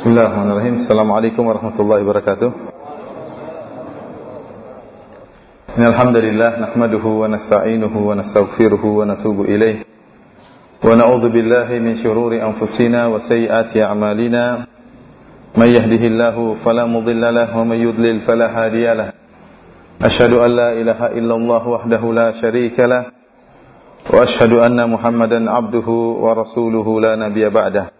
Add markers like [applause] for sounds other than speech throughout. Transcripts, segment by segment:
Bismillahirrahmanirrahim. Assalamualaikum warahmatullahi wabarakatuh. Alhamdulillah nahmaduhu wa nasta'inuhu wa nastaghfiruhu wa natubu ilayh. Wa na'udzu billahi min shururi anfusina wa sayyiati a'malina. May yahdihillahu fala mudilla lahu wa may yudlil fala hadiya lahu. Ashhadu an la ilaha illallah wahdahu la syarika lahu. Wa ashhadu anna Muhammadan 'abduhu wa rasuluhu la nabiyya ba'dahu.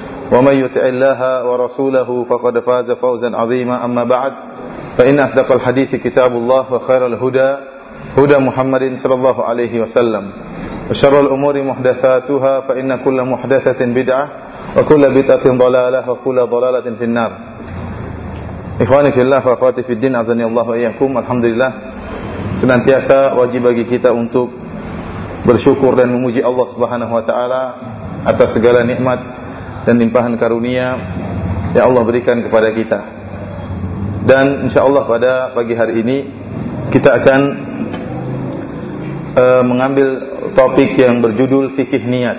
ومن يطع الله ورسوله فقد فاز فوزا عظيما. أما بعد فإن أصدق الحديث كتاب الله وخير الهدى هدى محمد صلى الله عليه وسلم. وشر الأمور محدثاتها فإن كل محدثة بدعة وكل بدعة ضلالة وكل ضلالة في النار. Ikhwani fillah wa akhwati fid din azani Allah wa iyyakum. Alhamdulillah. Senantiasa wajib bagi kita untuk bersyukur dan memuji Allah Subhanahu wa taala atas segala nikmat dan limpahan karunia yang Allah berikan kepada kita. Dan insyaallah pada pagi hari ini kita akan uh, mengambil topik yang berjudul fikih niat.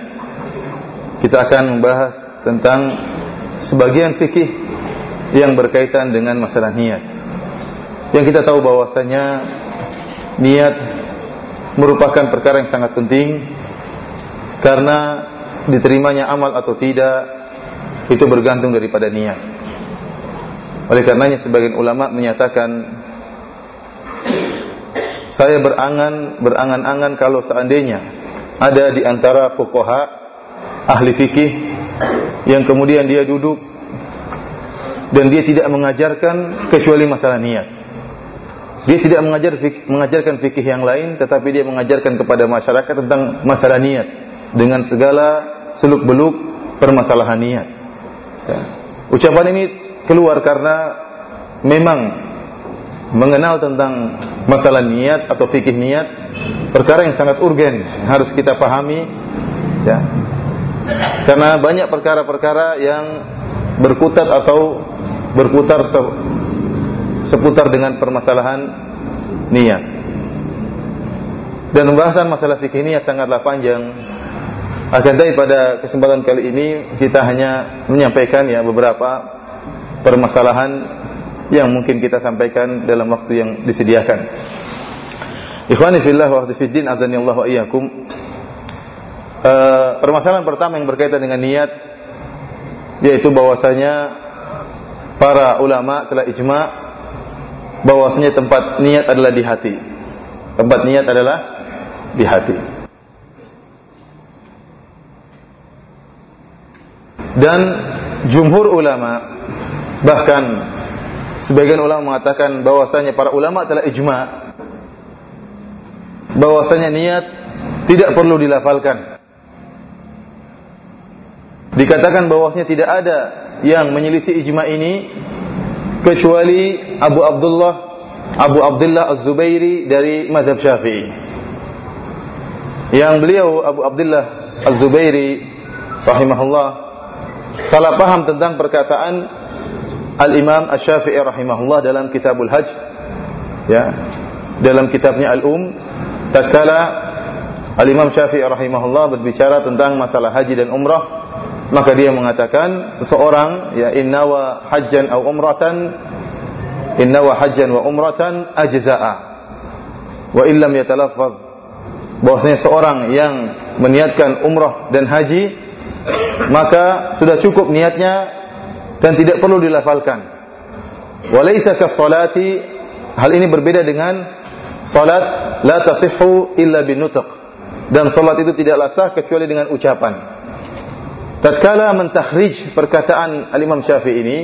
Kita akan membahas tentang sebagian fikih yang berkaitan dengan masalah niat. Yang kita tahu bahwasanya niat merupakan perkara yang sangat penting karena diterimanya amal atau tidak itu bergantung daripada niat. Oleh karenanya sebagian ulama menyatakan saya berangan berangan-angan kalau seandainya ada di antara fuqaha ahli fikih yang kemudian dia duduk dan dia tidak mengajarkan kecuali masalah niat. Dia tidak mengajar mengajarkan fikih yang lain tetapi dia mengajarkan kepada masyarakat tentang masalah niat dengan segala seluk-beluk permasalahan niat. Ya. Ucapan ini keluar karena memang mengenal tentang masalah niat atau fikih niat perkara yang sangat urgen harus kita pahami ya. Karena banyak perkara-perkara yang berkutat atau berputar seputar dengan permasalahan niat. Dan pembahasan masalah fikih niat sangatlah panjang akan tapi pada kesempatan kali ini kita hanya menyampaikan ya beberapa permasalahan yang mungkin kita sampaikan dalam waktu yang disediakan. Ikhwani fillah wa fiddin azani Allah wa iyyakum. Uh, permasalahan pertama yang berkaitan dengan niat yaitu bahwasanya para ulama telah ijma bahwasanya tempat niat adalah di hati. Tempat niat adalah di hati. Dan jumhur ulama bahkan sebagian ulama mengatakan bahwasanya para ulama telah ijma bahwasanya niat tidak perlu dilafalkan. Dikatakan bahwasanya tidak ada yang menyelisih ijma ini kecuali Abu Abdullah Abu Abdullah Az-Zubairi dari mazhab Syafi'i. Yang beliau Abu Abdullah Az-Zubairi rahimahullah salah paham tentang perkataan Al-Imam Asy-Syafi'i rahimahullah dalam Kitabul Hajj. Ya. Dalam kitabnya Al-Um. Tatkala Al-Imam Syafi'i rahimahullah berbicara tentang masalah haji dan umrah maka dia mengatakan seseorang ya innawa hajjan aw umratan innawa hajjan wa umratan ajza'a wa illam yatalaffaz. Bahwasanya seorang yang meniatkan umrah dan haji maka sudah cukup niatnya dan tidak perlu dilafalkan. Walaysa salati hal ini berbeda dengan salat la tasihhu illa binutq dan salat itu tidaklah sah kecuali dengan ucapan. Tatkala mentakhrij perkataan Al-Imam Syafi'i ini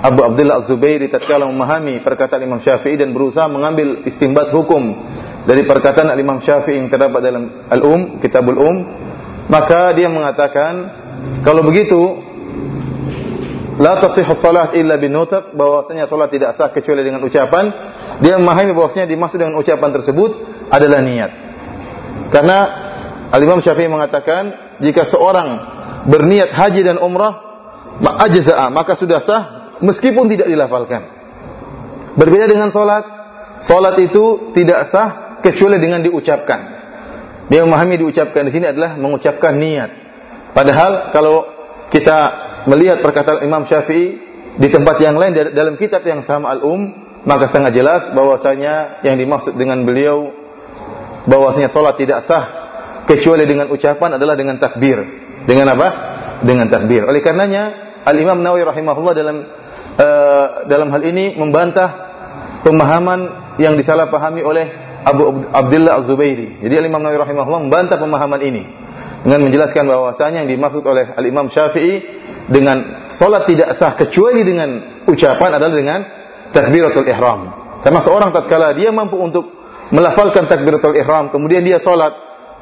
Abu Abdullah Az-Zubairi tatkala memahami perkataan Imam Syafi'i dan berusaha mengambil istimbat hukum dari perkataan Al-Imam Syafi'i yang terdapat dalam Al-Um, Kitabul Um, maka dia mengatakan, kalau begitu la tasihhu salat illa binutaq bahwasanya salat tidak sah kecuali dengan ucapan. Dia memahami bahwasanya dimaksud dengan ucapan tersebut adalah niat. Karena Al-Imam Syafi'i mengatakan jika seorang berniat haji dan umrah ajza'a maka sudah sah meskipun tidak dilafalkan. Berbeda dengan salat salat itu tidak sah kecuali dengan diucapkan dia memahami diucapkan di sini adalah mengucapkan niat padahal kalau kita melihat perkataan Imam Syafi'i di tempat yang lain dalam kitab yang sama Al-Um, maka sangat jelas bahwasanya yang dimaksud dengan beliau bahwasanya salat tidak sah kecuali dengan ucapan adalah dengan takbir. Dengan apa? Dengan takbir. Oleh karenanya Al-Imam Nawawi rahimahullah dalam uh, dalam hal ini membantah pemahaman yang disalahpahami oleh Abu Abdullah Az-Zubairi. Jadi Al-Imam Nawawi rahimahullah membantah pemahaman ini dengan menjelaskan bahwasanya yang dimaksud oleh Al-Imam Syafi'i dengan solat tidak sah kecuali dengan ucapan adalah dengan takbiratul ihram. Karena seorang tatkala dia mampu untuk melafalkan takbiratul ihram, kemudian dia solat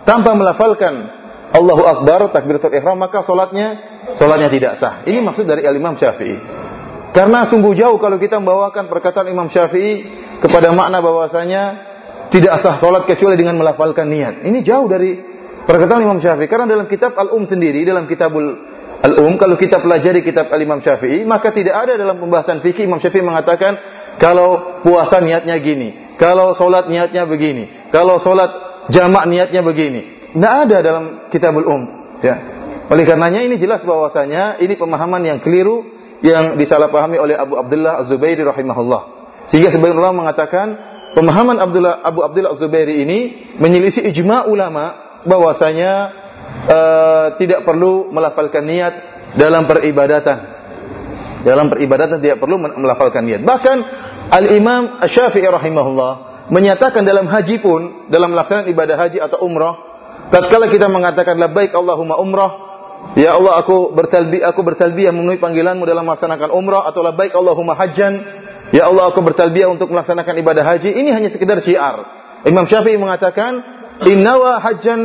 tanpa melafalkan Allahu Akbar takbiratul ihram, maka solatnya solatnya tidak sah. Ini maksud dari Al Imam Syafi'i. Karena sungguh jauh kalau kita membawakan perkataan Imam Syafi'i kepada makna bahwasanya tidak sah solat kecuali dengan melafalkan niat. Ini jauh dari perkataan Imam Syafi'i. Karena dalam kitab Al-Um sendiri, dalam kitabul Al-Um kalau kita pelajari kitab Al-Imam Syafi'i maka tidak ada dalam pembahasan fikih Imam Syafi'i mengatakan kalau puasa niatnya gini, kalau solat niatnya begini, kalau solat jamak niatnya begini. Tidak ada dalam kitab Al-Um. Ya. Oleh karenanya ini jelas bahwasanya ini pemahaman yang keliru yang disalahpahami oleh Abu Abdullah Az-Zubairi rahimahullah. Sehingga sebagian ulama mengatakan pemahaman Abdullah Abu Abdullah Az-Zubairi ini menyelisih ijma ulama bahwasanya uh, tidak perlu melafalkan niat dalam peribadatan. Dalam peribadatan tidak perlu melafalkan niat. Bahkan Al-Imam Asy-Syafi'i rahimahullah menyatakan dalam haji pun, dalam melaksanakan ibadah haji atau umrah, tatkala kita mengatakan labbaik Allahumma umrah, ya Allah aku bertalbiyah aku bertalbiyah memenuhi panggilanmu dalam melaksanakan umrah atau labbaik Allahumma hajjan, ya Allah aku bertalbiyah untuk melaksanakan ibadah haji, ini hanya sekedar syiar. Imam Syafi'i mengatakan, "Innawa hajjan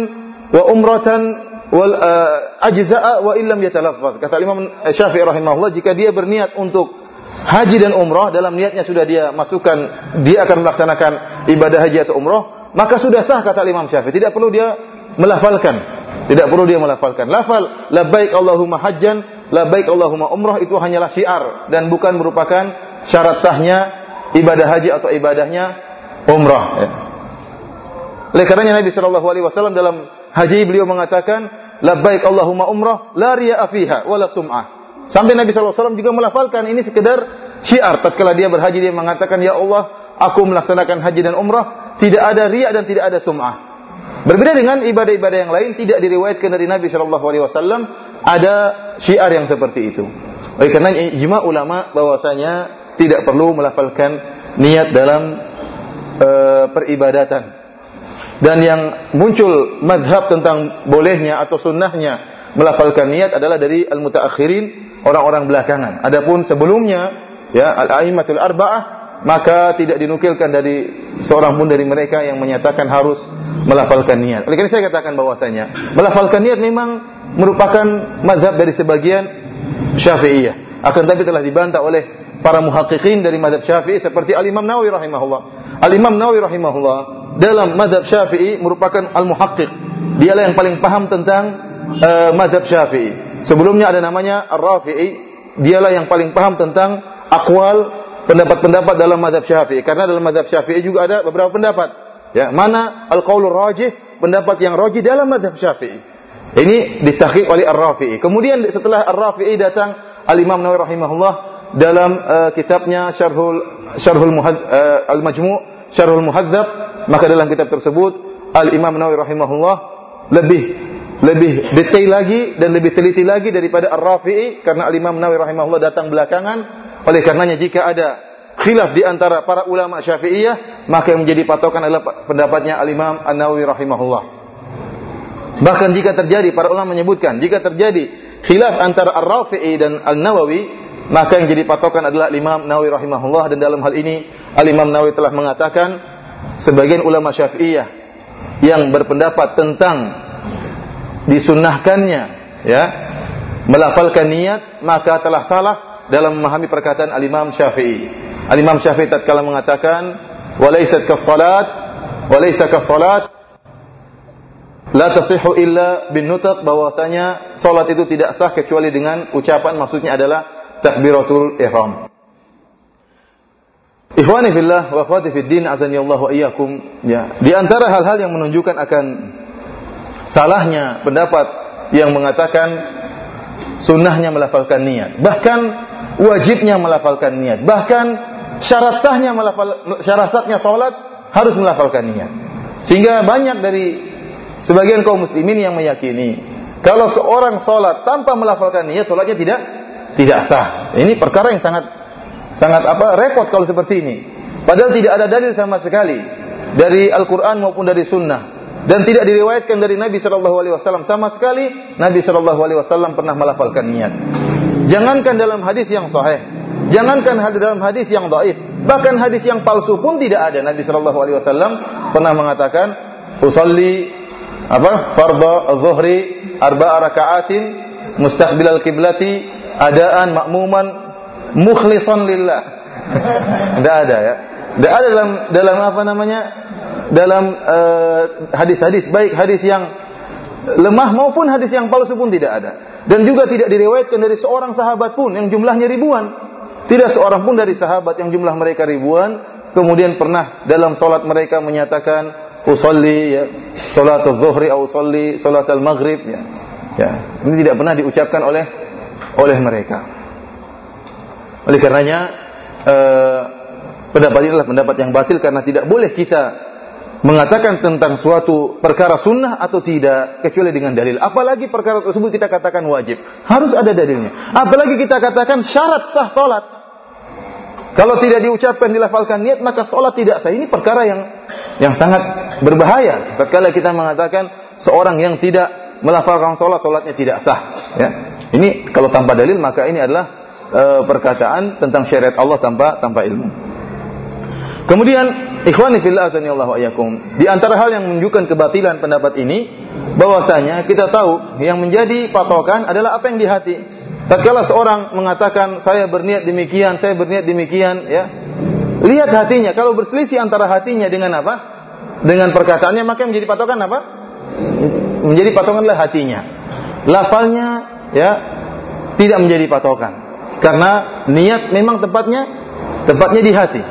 wa umratan wal uh, ajza'a wa illam yatalaffaz. Kata Imam Syafi'i rahimahullah jika dia berniat untuk haji dan umrah dalam niatnya sudah dia masukkan dia akan melaksanakan ibadah haji atau umrah, maka sudah sah kata Imam Syafi'i. Tidak perlu dia melafalkan. Tidak perlu dia melafalkan. Lafal labbaik Allahumma hajjan, labbaik Allahumma umrah itu hanyalah syiar dan bukan merupakan syarat sahnya ibadah haji atau ibadahnya umrah. Ya. Oleh karenanya Nabi Shallallahu Alaihi Wasallam dalam haji beliau mengatakan labbaik Allahumma umrah la riya'a fiha wala sum'ah. Sampai Nabi SAW juga melafalkan ini sekedar syiar. Tatkala dia berhaji dia mengatakan ya Allah aku melaksanakan haji dan umrah tidak ada riya dan tidak ada sum'ah. Berbeda dengan ibadah-ibadah yang lain tidak diriwayatkan dari Nabi Wasallam ada syiar yang seperti itu. Oleh karena ijma ulama bahwasanya tidak perlu melafalkan niat dalam uh, peribadatan dan yang muncul madhab tentang bolehnya atau sunnahnya melafalkan niat adalah dari al-mutaakhirin orang-orang belakangan. Adapun sebelumnya ya al-aimatul arba'ah maka tidak dinukilkan dari seorang pun dari mereka yang menyatakan harus melafalkan niat. Oleh karena saya katakan bahwasanya melafalkan niat memang merupakan mazhab dari sebagian Syafi'iyah. Akan tapi telah dibantah oleh para muhaqqiqin dari madhab Syafi'i seperti Al-Imam Nawawi rahimahullah. Al-Imam Nawawi rahimahullah dalam madhab Syafi'i merupakan al-muhaqqiq. Dialah yang paling paham tentang uh, madhab Syafi'i. Sebelumnya ada namanya Ar-Rafi'i. Dialah yang paling paham tentang akwal pendapat-pendapat dalam madhab Syafi'i. Karena dalam madhab Syafi'i juga ada beberapa pendapat. Ya, mana al-qaulur rajih, pendapat yang rajih dalam madhab Syafi'i. Ini ditahqiq oleh Ar-Rafi'i. Kemudian setelah Ar-Rafi'i datang Al-Imam Nawawi rahimahullah dalam uh, kitabnya Syarhul Syarhul uh, Al-Majmu' Syarhul Muhadzab. Maka dalam kitab tersebut Al-Imam Nawawi rahimahullah lebih lebih detail lagi dan lebih teliti lagi daripada Ar-Rafi'i. Karena Al-Imam Nawawi rahimahullah datang belakangan. Oleh karenanya jika ada khilaf di antara para ulama Syafi'iyah maka yang menjadi patokan adalah pendapatnya Al-Imam An-Nawawi rahimahullah. Bahkan jika terjadi para ulama menyebutkan jika terjadi khilaf antara Ar-Rafi'i dan Al-Nawawi maka yang jadi patokan adalah Imam Nawawi rahimahullah dan dalam hal ini Al Imam Nawawi telah mengatakan sebagian ulama Syafi'iyah yang berpendapat tentang disunnahkannya ya melafalkan niat maka telah salah dalam memahami perkataan Al-Imam Syafi'i. Al-Imam Syafi'i tatkala mengatakan, "Walaysat kas-salat, walaysa kas-salat la tasihhu illa bin nutaq bahwasanya salat itu tidak sah kecuali dengan ucapan maksudnya adalah takbiratul ihram. Ikhwani fillah wa akhwati fid din azani Allah wa iyyakum ya di antara hal-hal yang menunjukkan akan salahnya pendapat yang mengatakan sunnahnya melafalkan niat bahkan wajibnya melafalkan niat bahkan syarat sahnya melafal syarat sahnya salat harus melafalkan niat sehingga banyak dari Sebagian kaum muslimin yang meyakini kalau seorang sholat tanpa melafalkan niat, sholatnya tidak tidak sah. Ini perkara yang sangat sangat apa repot kalau seperti ini. Padahal tidak ada dalil sama sekali dari Al-Quran maupun dari Sunnah dan tidak diriwayatkan dari Nabi Shallallahu Alaihi Wasallam sama sekali Nabi Shallallahu Alaihi Wasallam pernah melafalkan niat. Jangankan dalam hadis yang sahih, jangankan dalam hadis yang dhaif, bahkan hadis yang palsu pun tidak ada. Nabi Shallallahu Alaihi Wasallam pernah mengatakan, usalli apa? Fardhu zuhri arba'a raka'atin mustaqbilal kiblati adaan makmuman mukhlishan lillah. Tidak ada ya. Tidak ada dalam dalam apa namanya? Dalam eh, hadis-hadis uh, baik hadis yang lemah maupun hadis yang palsu pun tidak ada. Dan juga tidak diriwayatkan dari seorang sahabat pun yang jumlahnya ribuan. Tidak seorang pun dari sahabat yang jumlah mereka ribuan kemudian pernah dalam salat mereka menyatakan usolli ya salatul zuhri atau usolli salatul maghrib ya. Ya, ini tidak pernah diucapkan oleh oleh mereka. Oleh karenanya eh, pendapat ini adalah pendapat yang batil karena tidak boleh kita mengatakan tentang suatu perkara sunnah atau tidak kecuali dengan dalil. Apalagi perkara tersebut kita katakan wajib, harus ada dalilnya. Apalagi kita katakan syarat sah salat. Kalau tidak diucapkan dilafalkan niat maka salat tidak sah. Ini perkara yang yang sangat berbahaya. Tatkala kita mengatakan seorang yang tidak melafalkan salat, salatnya tidak sah. Ya. Ini kalau tanpa dalil maka ini adalah e, perkataan tentang syariat Allah tanpa tanpa ilmu. Kemudian ikhwani fillah azanillahu ayakum. Di antara hal yang menunjukkan kebatilan pendapat ini bahwasanya kita tahu yang menjadi patokan adalah apa yang di hati. Tatkala seorang mengatakan saya berniat demikian, saya berniat demikian ya, Lihat hatinya. Kalau berselisih antara hatinya dengan apa? Dengan perkataannya, maka menjadi patokan apa? Menjadi patokan adalah hatinya. Lafalnya ya tidak menjadi patokan. Karena niat memang tempatnya tempatnya di hati.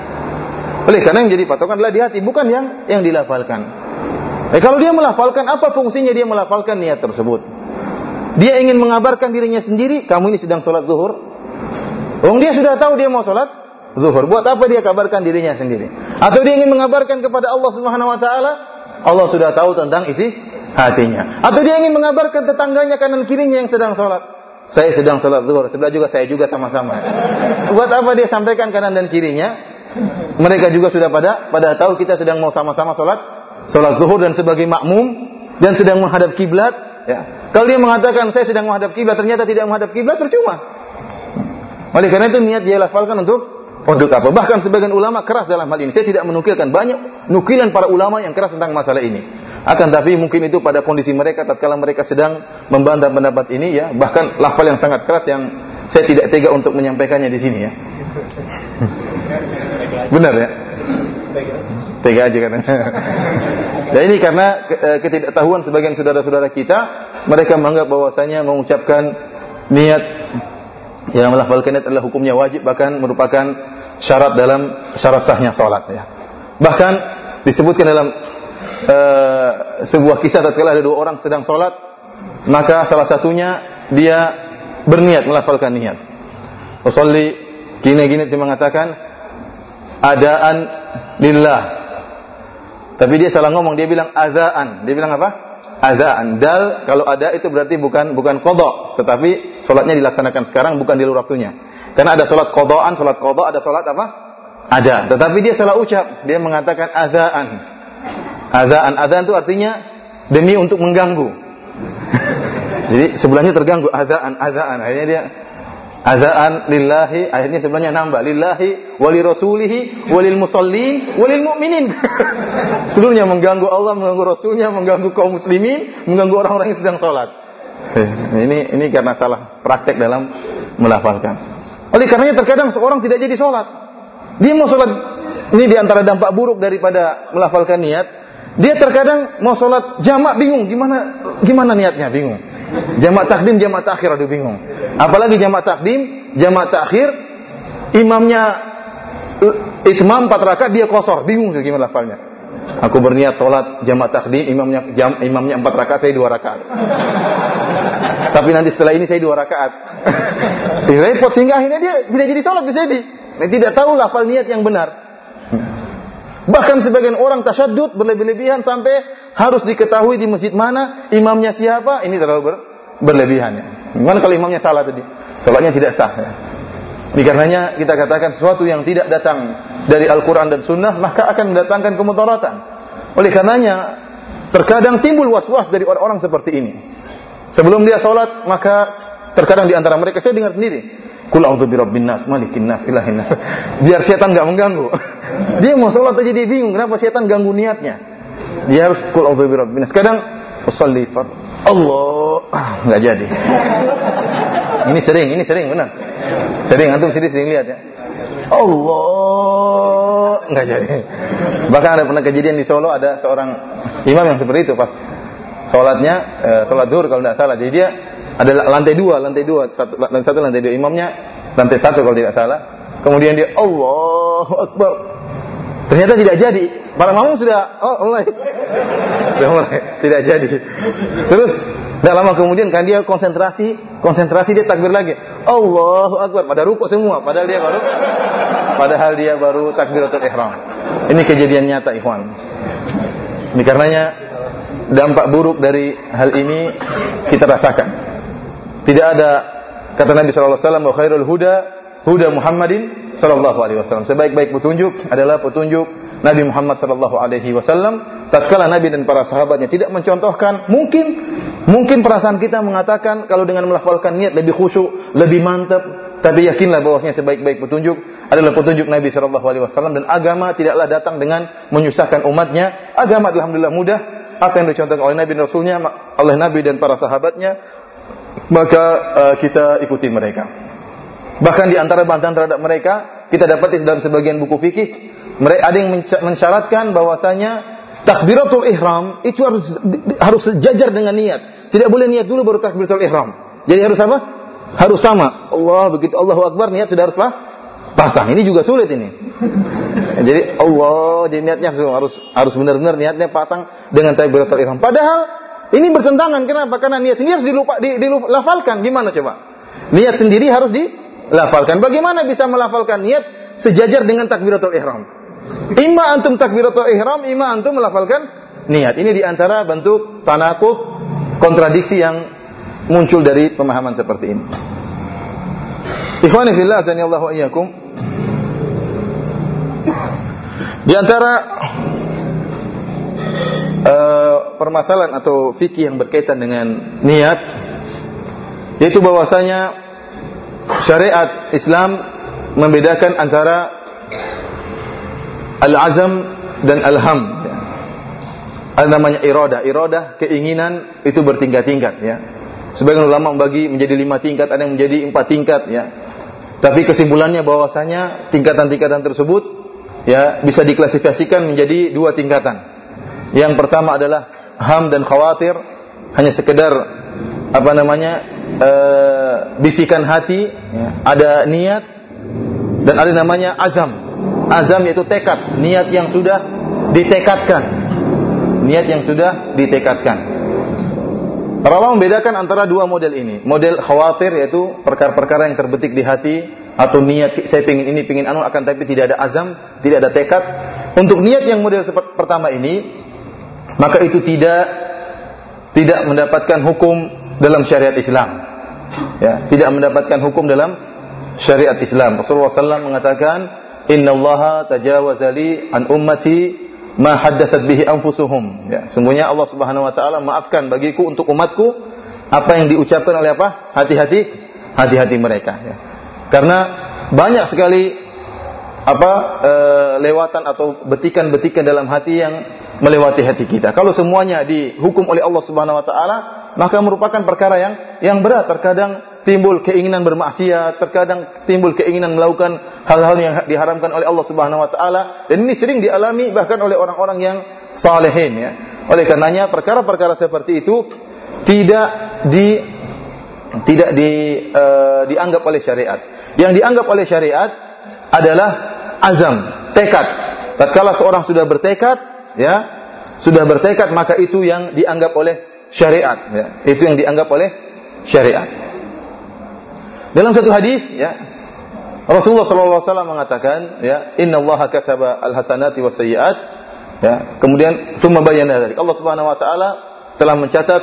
Oleh karena yang menjadi patokan adalah di hati, bukan yang yang dilafalkan. Eh, kalau dia melafalkan, apa fungsinya dia melafalkan niat tersebut? Dia ingin mengabarkan dirinya sendiri, kamu ini sedang sholat zuhur. Wong dia sudah tahu dia mau sholat zuhur. Buat apa dia kabarkan dirinya sendiri? Atau dia ingin mengabarkan kepada Allah Subhanahu wa taala? Allah sudah tahu tentang isi hatinya. Atau dia ingin mengabarkan tetangganya kanan kirinya yang sedang sholat? Saya sedang sholat zuhur, sebelah juga saya juga sama-sama. Buat apa dia sampaikan kanan dan kirinya? Mereka juga sudah pada pada tahu kita sedang mau sama-sama sholat, sholat zuhur dan sebagai makmum dan sedang menghadap kiblat. Ya. Kalau dia mengatakan saya sedang menghadap kiblat, ternyata tidak menghadap kiblat, percuma. Oleh karena itu niat dia lafalkan untuk untuk apa? Bahkan sebagian ulama keras dalam hal ini. Saya tidak menukilkan banyak nukilan para ulama yang keras tentang masalah ini. Akan tapi mungkin itu pada kondisi mereka tatkala mereka sedang membantah pendapat ini ya, bahkan lafal yang sangat keras yang saya tidak tega untuk menyampaikannya di sini ya. Benar ya? Tega aja kan. [laughs] Dan ini karena eh, ketidaktahuan sebagian saudara-saudara kita, mereka menganggap bahwasanya mengucapkan niat yang melafalkan niat adalah hukumnya wajib bahkan merupakan syarat dalam syarat sahnya salat ya. Bahkan disebutkan dalam uh, sebuah kisah tatkala ada dua orang sedang salat, maka salah satunya dia berniat melafalkan niat. Usolli gini-gini dia mengatakan adaan lillah. Tapi dia salah ngomong, dia bilang azaan. Dia bilang apa? Azaan. Dal kalau ada itu berarti bukan bukan kodok, tetapi solatnya dilaksanakan sekarang bukan di luar waktunya. Karena ada sholat kodoan, sholat kodok, ada sholat apa? Ada. Tetapi dia salah ucap. Dia mengatakan azaan. Azaan. Azaan itu artinya demi untuk mengganggu. [laughs] Jadi sebelahnya terganggu. Azaan, azaan. Akhirnya dia azaan lillahi. Akhirnya sebelahnya nambah. Lillahi, wali rasulihi, walil musallin, walil mu'minin. [laughs] Seluruhnya mengganggu Allah, mengganggu Rasulnya, mengganggu kaum muslimin, mengganggu orang-orang yang sedang sholat. Eh, ini ini karena salah praktek dalam melafalkan. Oleh karenanya terkadang seorang tidak jadi sholat. Dia mau sholat, ini di antara dampak buruk daripada melafalkan niat. Dia terkadang mau sholat jamak bingung, gimana gimana niatnya bingung. Jamak takdim, jamak takhir, aduh bingung. Apalagi jamak takdim, jamak takhir, imamnya itmam empat rakaat dia kosor, bingung sih gimana lafalnya. Aku berniat sholat jamak takdim, imamnya jam, imamnya empat rakaat, saya dua rakaat. Tapi nanti setelah ini saya dua rakaat. [laughs] Repot sehingga akhirnya dia tidak jadi sholat bisa jadi. Dia tidak tahu lafal niat yang benar. Bahkan sebagian orang tasyadud berlebih-lebihan sampai harus diketahui di masjid mana, imamnya siapa, ini terlalu ber, berlebihan ya. Gimana kalau imamnya salah tadi? Salatnya tidak sah ya. Karenanya kita katakan sesuatu yang tidak datang dari Al-Quran dan Sunnah maka akan mendatangkan kemudaratan. Oleh karenanya terkadang timbul was-was dari orang-orang seperti ini. Sebelum dia sholat maka terkadang di antara mereka saya dengar sendiri Kul a'udzu birabbin nas, malikin nas, ilahin. Biar setan enggak mengganggu. [laughs] Dia mau sholat aja dia bingung kenapa setan ganggu niatnya. Dia harus kul a'udzu birabbin nas. Kadang usolli. Allah enggak jadi. Ini sering, ini sering benar. Sering antum sendiri sering lihat ya. Allah enggak jadi. Bahkan ada pernah kejadian di Solo ada seorang imam yang seperti itu pas sholatnya eh, sholat zuhur kalau tidak salah. Jadi dia ada lantai dua, lantai dua, satu, lantai satu, lantai dua. Imamnya lantai satu kalau tidak salah. Kemudian dia Allahu Akbar. Ternyata tidak jadi. Para makmum sudah oh mulai. [laughs] sudah mulai. Tidak jadi. Terus tidak lama kemudian kan dia konsentrasi, konsentrasi dia takbir lagi. Allahu Akbar. Pada ruku semua. Padahal dia baru padahal dia baru takbiratul ihram. Ini kejadian nyata ikhwan. Ini karenanya dampak buruk dari hal ini kita rasakan. Tidak ada kata Nabi sallallahu alaihi wasallam khairul huda huda Muhammadin sallallahu alaihi wasallam. Sebaik-baik petunjuk adalah petunjuk Nabi Muhammad sallallahu alaihi wasallam. Tatkala Nabi dan para sahabatnya tidak mencontohkan, mungkin mungkin perasaan kita mengatakan kalau dengan melafalkan niat lebih khusyuk, lebih mantap, tapi yakinlah bahwasanya sebaik-baik petunjuk adalah petunjuk Nabi Shallallahu Alaihi Wasallam dan agama tidaklah datang dengan menyusahkan umatnya. Agama alhamdulillah mudah. Apa yang dicontohkan oleh Nabi dan Rasulnya, oleh Nabi dan para sahabatnya, maka uh, kita ikuti mereka. Bahkan di antara bantahan terhadap mereka, kita dapat dalam sebagian buku fikih, mereka ada yang mensyaratkan bahwasanya takbiratul ihram itu harus harus sejajar dengan niat. Tidak boleh niat dulu baru takbiratul ihram. Jadi harus apa? Harus sama. Allah begitu Allahu Akbar niat sudah harus apa? Pasang. Ini juga sulit ini. jadi Allah jadi niatnya harus harus benar-benar niatnya pasang dengan takbiratul ihram. Padahal ini bertentangan. Kenapa? Karena niat sendiri harus dilupa, di, dilafalkan. Gimana coba? Niat sendiri harus dilafalkan. Bagaimana bisa melafalkan niat sejajar dengan takbiratul ihram? Ima antum takbiratul ihram, ima antum melafalkan niat. Ini di antara bentuk tanakuf kontradiksi yang muncul dari pemahaman seperti ini. Ikhwani fillah azani Allah wa iyyakum. Di antara uh, permasalahan atau fikih yang berkaitan dengan niat yaitu bahwasanya syariat Islam membedakan antara al-azam dan al-ham. Ada namanya iradah iradah keinginan itu bertingkat-tingkat ya. Sebagian ulama membagi menjadi lima tingkat ada yang menjadi empat tingkat ya. Tapi kesimpulannya bahwasanya tingkatan-tingkatan tersebut ya bisa diklasifikasikan menjadi dua tingkatan yang pertama adalah ham dan khawatir, hanya sekedar apa namanya e, bisikan hati, ya. ada niat dan ada namanya azam. Azam yaitu tekad, niat yang sudah ditekadkan. Niat yang sudah ditekadkan. Para ulama membedakan antara dua model ini. Model khawatir yaitu perkara-perkara yang terbetik di hati atau niat saya pingin ini pingin anu akan tapi tidak ada azam, tidak ada tekad. Untuk niat yang model pertama ini maka itu tidak tidak mendapatkan hukum dalam syariat Islam. Ya, tidak mendapatkan hukum dalam syariat Islam. Rasulullah SAW mengatakan, Inna Allah tajawaza li an ummati ma haddathat bihi anfusuhum. Ya, sungguhnya Allah Subhanahu wa taala maafkan bagiku untuk umatku apa yang diucapkan oleh apa? Hati-hati hati-hati mereka ya. Karena banyak sekali apa e, lewatan atau betikan-betikan dalam hati yang melewati hati kita. Kalau semuanya dihukum oleh Allah Subhanahu wa taala, maka merupakan perkara yang yang berat. Terkadang timbul keinginan bermaksiat, terkadang timbul keinginan melakukan hal-hal yang diharamkan oleh Allah Subhanahu wa taala dan ini sering dialami bahkan oleh orang-orang yang salehin ya. Oleh karenanya perkara-perkara seperti itu tidak di tidak di uh, dianggap oleh syariat. Yang dianggap oleh syariat adalah azam, tekad. Tatkala seorang sudah bertekad, ya, sudah bertekad maka itu yang dianggap oleh syariat, ya. Itu yang dianggap oleh syariat. Dalam satu hadis, ya, Rasulullah SAW mengatakan, ya, Inna Allah kataba al-hasanati wa sayyiat, ya, kemudian summa bayyana Allah Subhanahu wa taala telah mencatat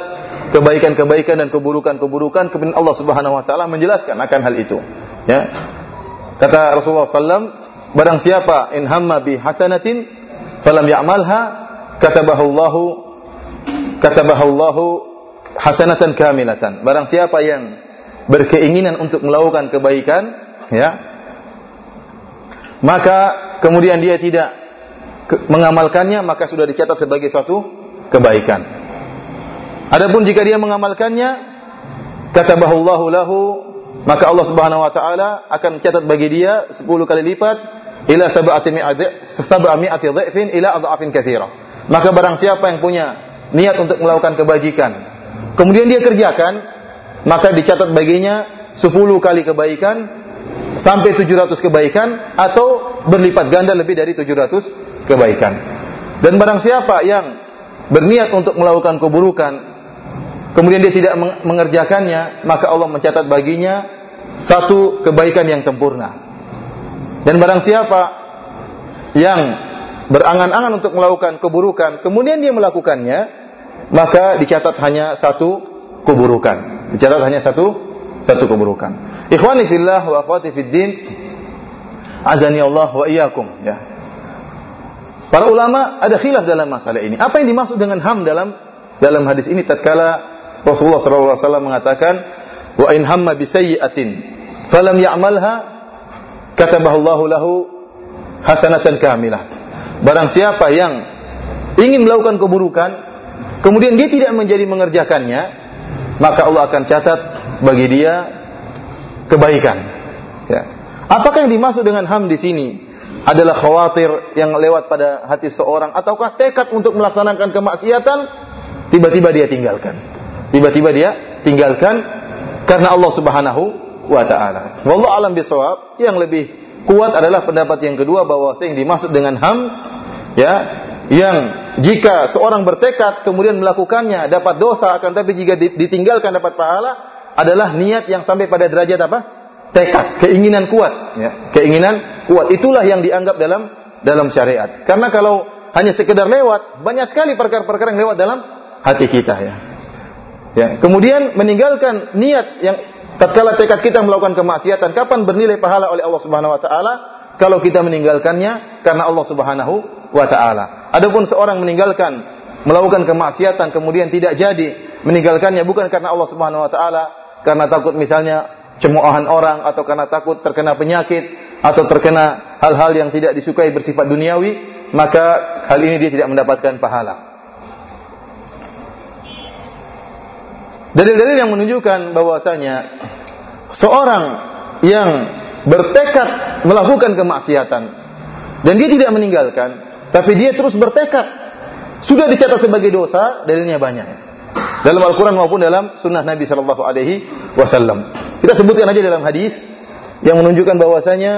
kebaikan-kebaikan dan keburukan-keburukan kemudian Allah Subhanahu wa taala menjelaskan akan hal itu ya kata Rasulullah SAW barang siapa in hamma bi hasanatin falam ya'malha katabahu Allahu katabahu Allahu hasanatan kamilatan. Barang siapa yang berkeinginan untuk melakukan kebaikan ya maka kemudian dia tidak mengamalkannya maka sudah dicatat sebagai suatu kebaikan. Adapun jika dia mengamalkannya, kata bahullahu lahu, maka Allah Subhanahu wa taala akan mencatat bagi dia 10 kali lipat ila sab'ati mi'ati dhifin ila adhafin katsira. Maka barang siapa yang punya niat untuk melakukan kebajikan, kemudian dia kerjakan, maka dicatat baginya 10 kali kebaikan sampai 700 kebaikan atau berlipat ganda lebih dari 700 kebaikan. Dan barang siapa yang berniat untuk melakukan keburukan kemudian dia tidak mengerjakannya, maka Allah mencatat baginya satu kebaikan yang sempurna. Dan barang siapa yang berangan-angan untuk melakukan keburukan, kemudian dia melakukannya, maka dicatat hanya satu keburukan. Dicatat hanya satu satu keburukan. Ikhwani fillah wa akhwati fid din, azani Allah wa iyyakum ya. Para ulama ada khilaf dalam masalah ini. Apa yang dimaksud dengan ham dalam dalam hadis ini tatkala Rasulullah SAW mengatakan, wa in hamma bisayyi'atin falam ya'malha katabahu Allah lahu hasanatan kamilah. Barang siapa yang ingin melakukan keburukan, kemudian dia tidak menjadi mengerjakannya, maka Allah akan catat bagi dia kebaikan. Ya. Apakah yang dimaksud dengan ham di sini? Adalah khawatir yang lewat pada hati seorang ataukah tekad untuk melaksanakan kemaksiatan tiba-tiba dia tinggalkan. Tiba-tiba dia tinggalkan karena Allah Subhanahu wa taala. Wallahu alam bisawab, yang lebih kuat adalah pendapat yang kedua bahwa yang dimaksud dengan ham ya, yang jika seorang bertekad kemudian melakukannya dapat dosa akan tapi jika ditinggalkan dapat pahala adalah niat yang sampai pada derajat apa? Tekad, keinginan kuat, ya. Keinginan kuat itulah yang dianggap dalam dalam syariat. Karena kalau hanya sekedar lewat, banyak sekali perkara-perkara yang lewat dalam hati kita ya. Ya, kemudian meninggalkan niat yang tatkala tekad kita melakukan kemaksiatan, kapan bernilai pahala oleh Allah Subhanahu wa taala? Kalau kita meninggalkannya karena Allah Subhanahu wa taala. Adapun seorang meninggalkan melakukan kemaksiatan kemudian tidak jadi meninggalkannya bukan karena Allah Subhanahu wa taala, karena takut misalnya cemoohan orang atau karena takut terkena penyakit atau terkena hal-hal yang tidak disukai bersifat duniawi, maka hal ini dia tidak mendapatkan pahala. Dalil-dalil yang menunjukkan bahwasanya seorang yang bertekad melakukan kemaksiatan dan dia tidak meninggalkan, tapi dia terus bertekad, sudah dicatat sebagai dosa, dalilnya banyak. Dalam Al-Quran maupun dalam Sunnah Nabi Shallallahu Alaihi Wasallam. Kita sebutkan aja dalam hadis yang menunjukkan bahwasanya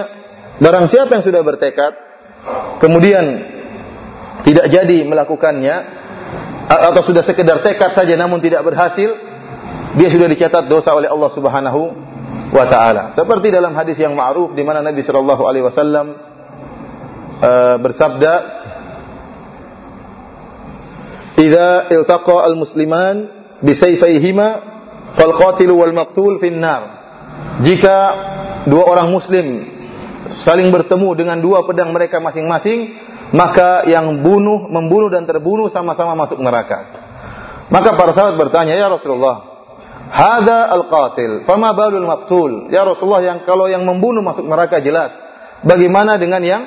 barang siapa yang sudah bertekad, kemudian tidak jadi melakukannya, atau sudah sekedar tekad saja namun tidak berhasil, dia sudah dicatat dosa oleh Allah Subhanahu wa taala. Seperti dalam hadis yang ma'ruf di mana Nabi sallallahu alaihi wasallam uh, bersabda, "Idza iltaqa al-musliman bi sayfayhima fal qatilu wal maqtul fin nar." Jika dua orang muslim saling bertemu dengan dua pedang mereka masing-masing, maka yang bunuh, membunuh dan terbunuh sama-sama masuk neraka. Maka para sahabat bertanya, "Ya Rasulullah, Hada al-qatil, fama balul maqtul. Ya Rasulullah yang kalau yang membunuh masuk neraka jelas. Bagaimana dengan yang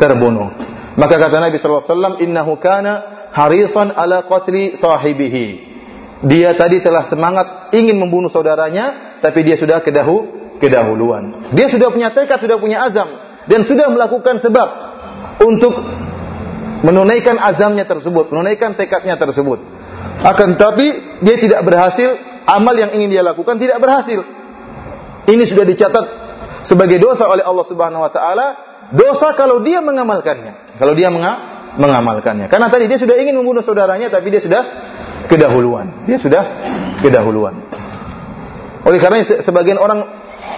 terbunuh? Maka kata Nabi sallallahu alaihi wasallam, "Innahu kana harisan ala qatli sahibihi." dia tadi telah semangat ingin membunuh saudaranya, tapi dia sudah kedahu kedahuluan. Dia sudah punya tekad, sudah punya azam dan sudah melakukan sebab untuk menunaikan azamnya tersebut, menunaikan tekadnya tersebut. Akan tapi dia tidak berhasil, amal yang ingin dia lakukan tidak berhasil. Ini sudah dicatat sebagai dosa oleh Allah Subhanahu wa taala, dosa kalau dia mengamalkannya. Kalau dia mengamalkannya. Karena tadi dia sudah ingin membunuh saudaranya tapi dia sudah kedahuluan. Dia sudah kedahuluan. Oleh karena sebagian orang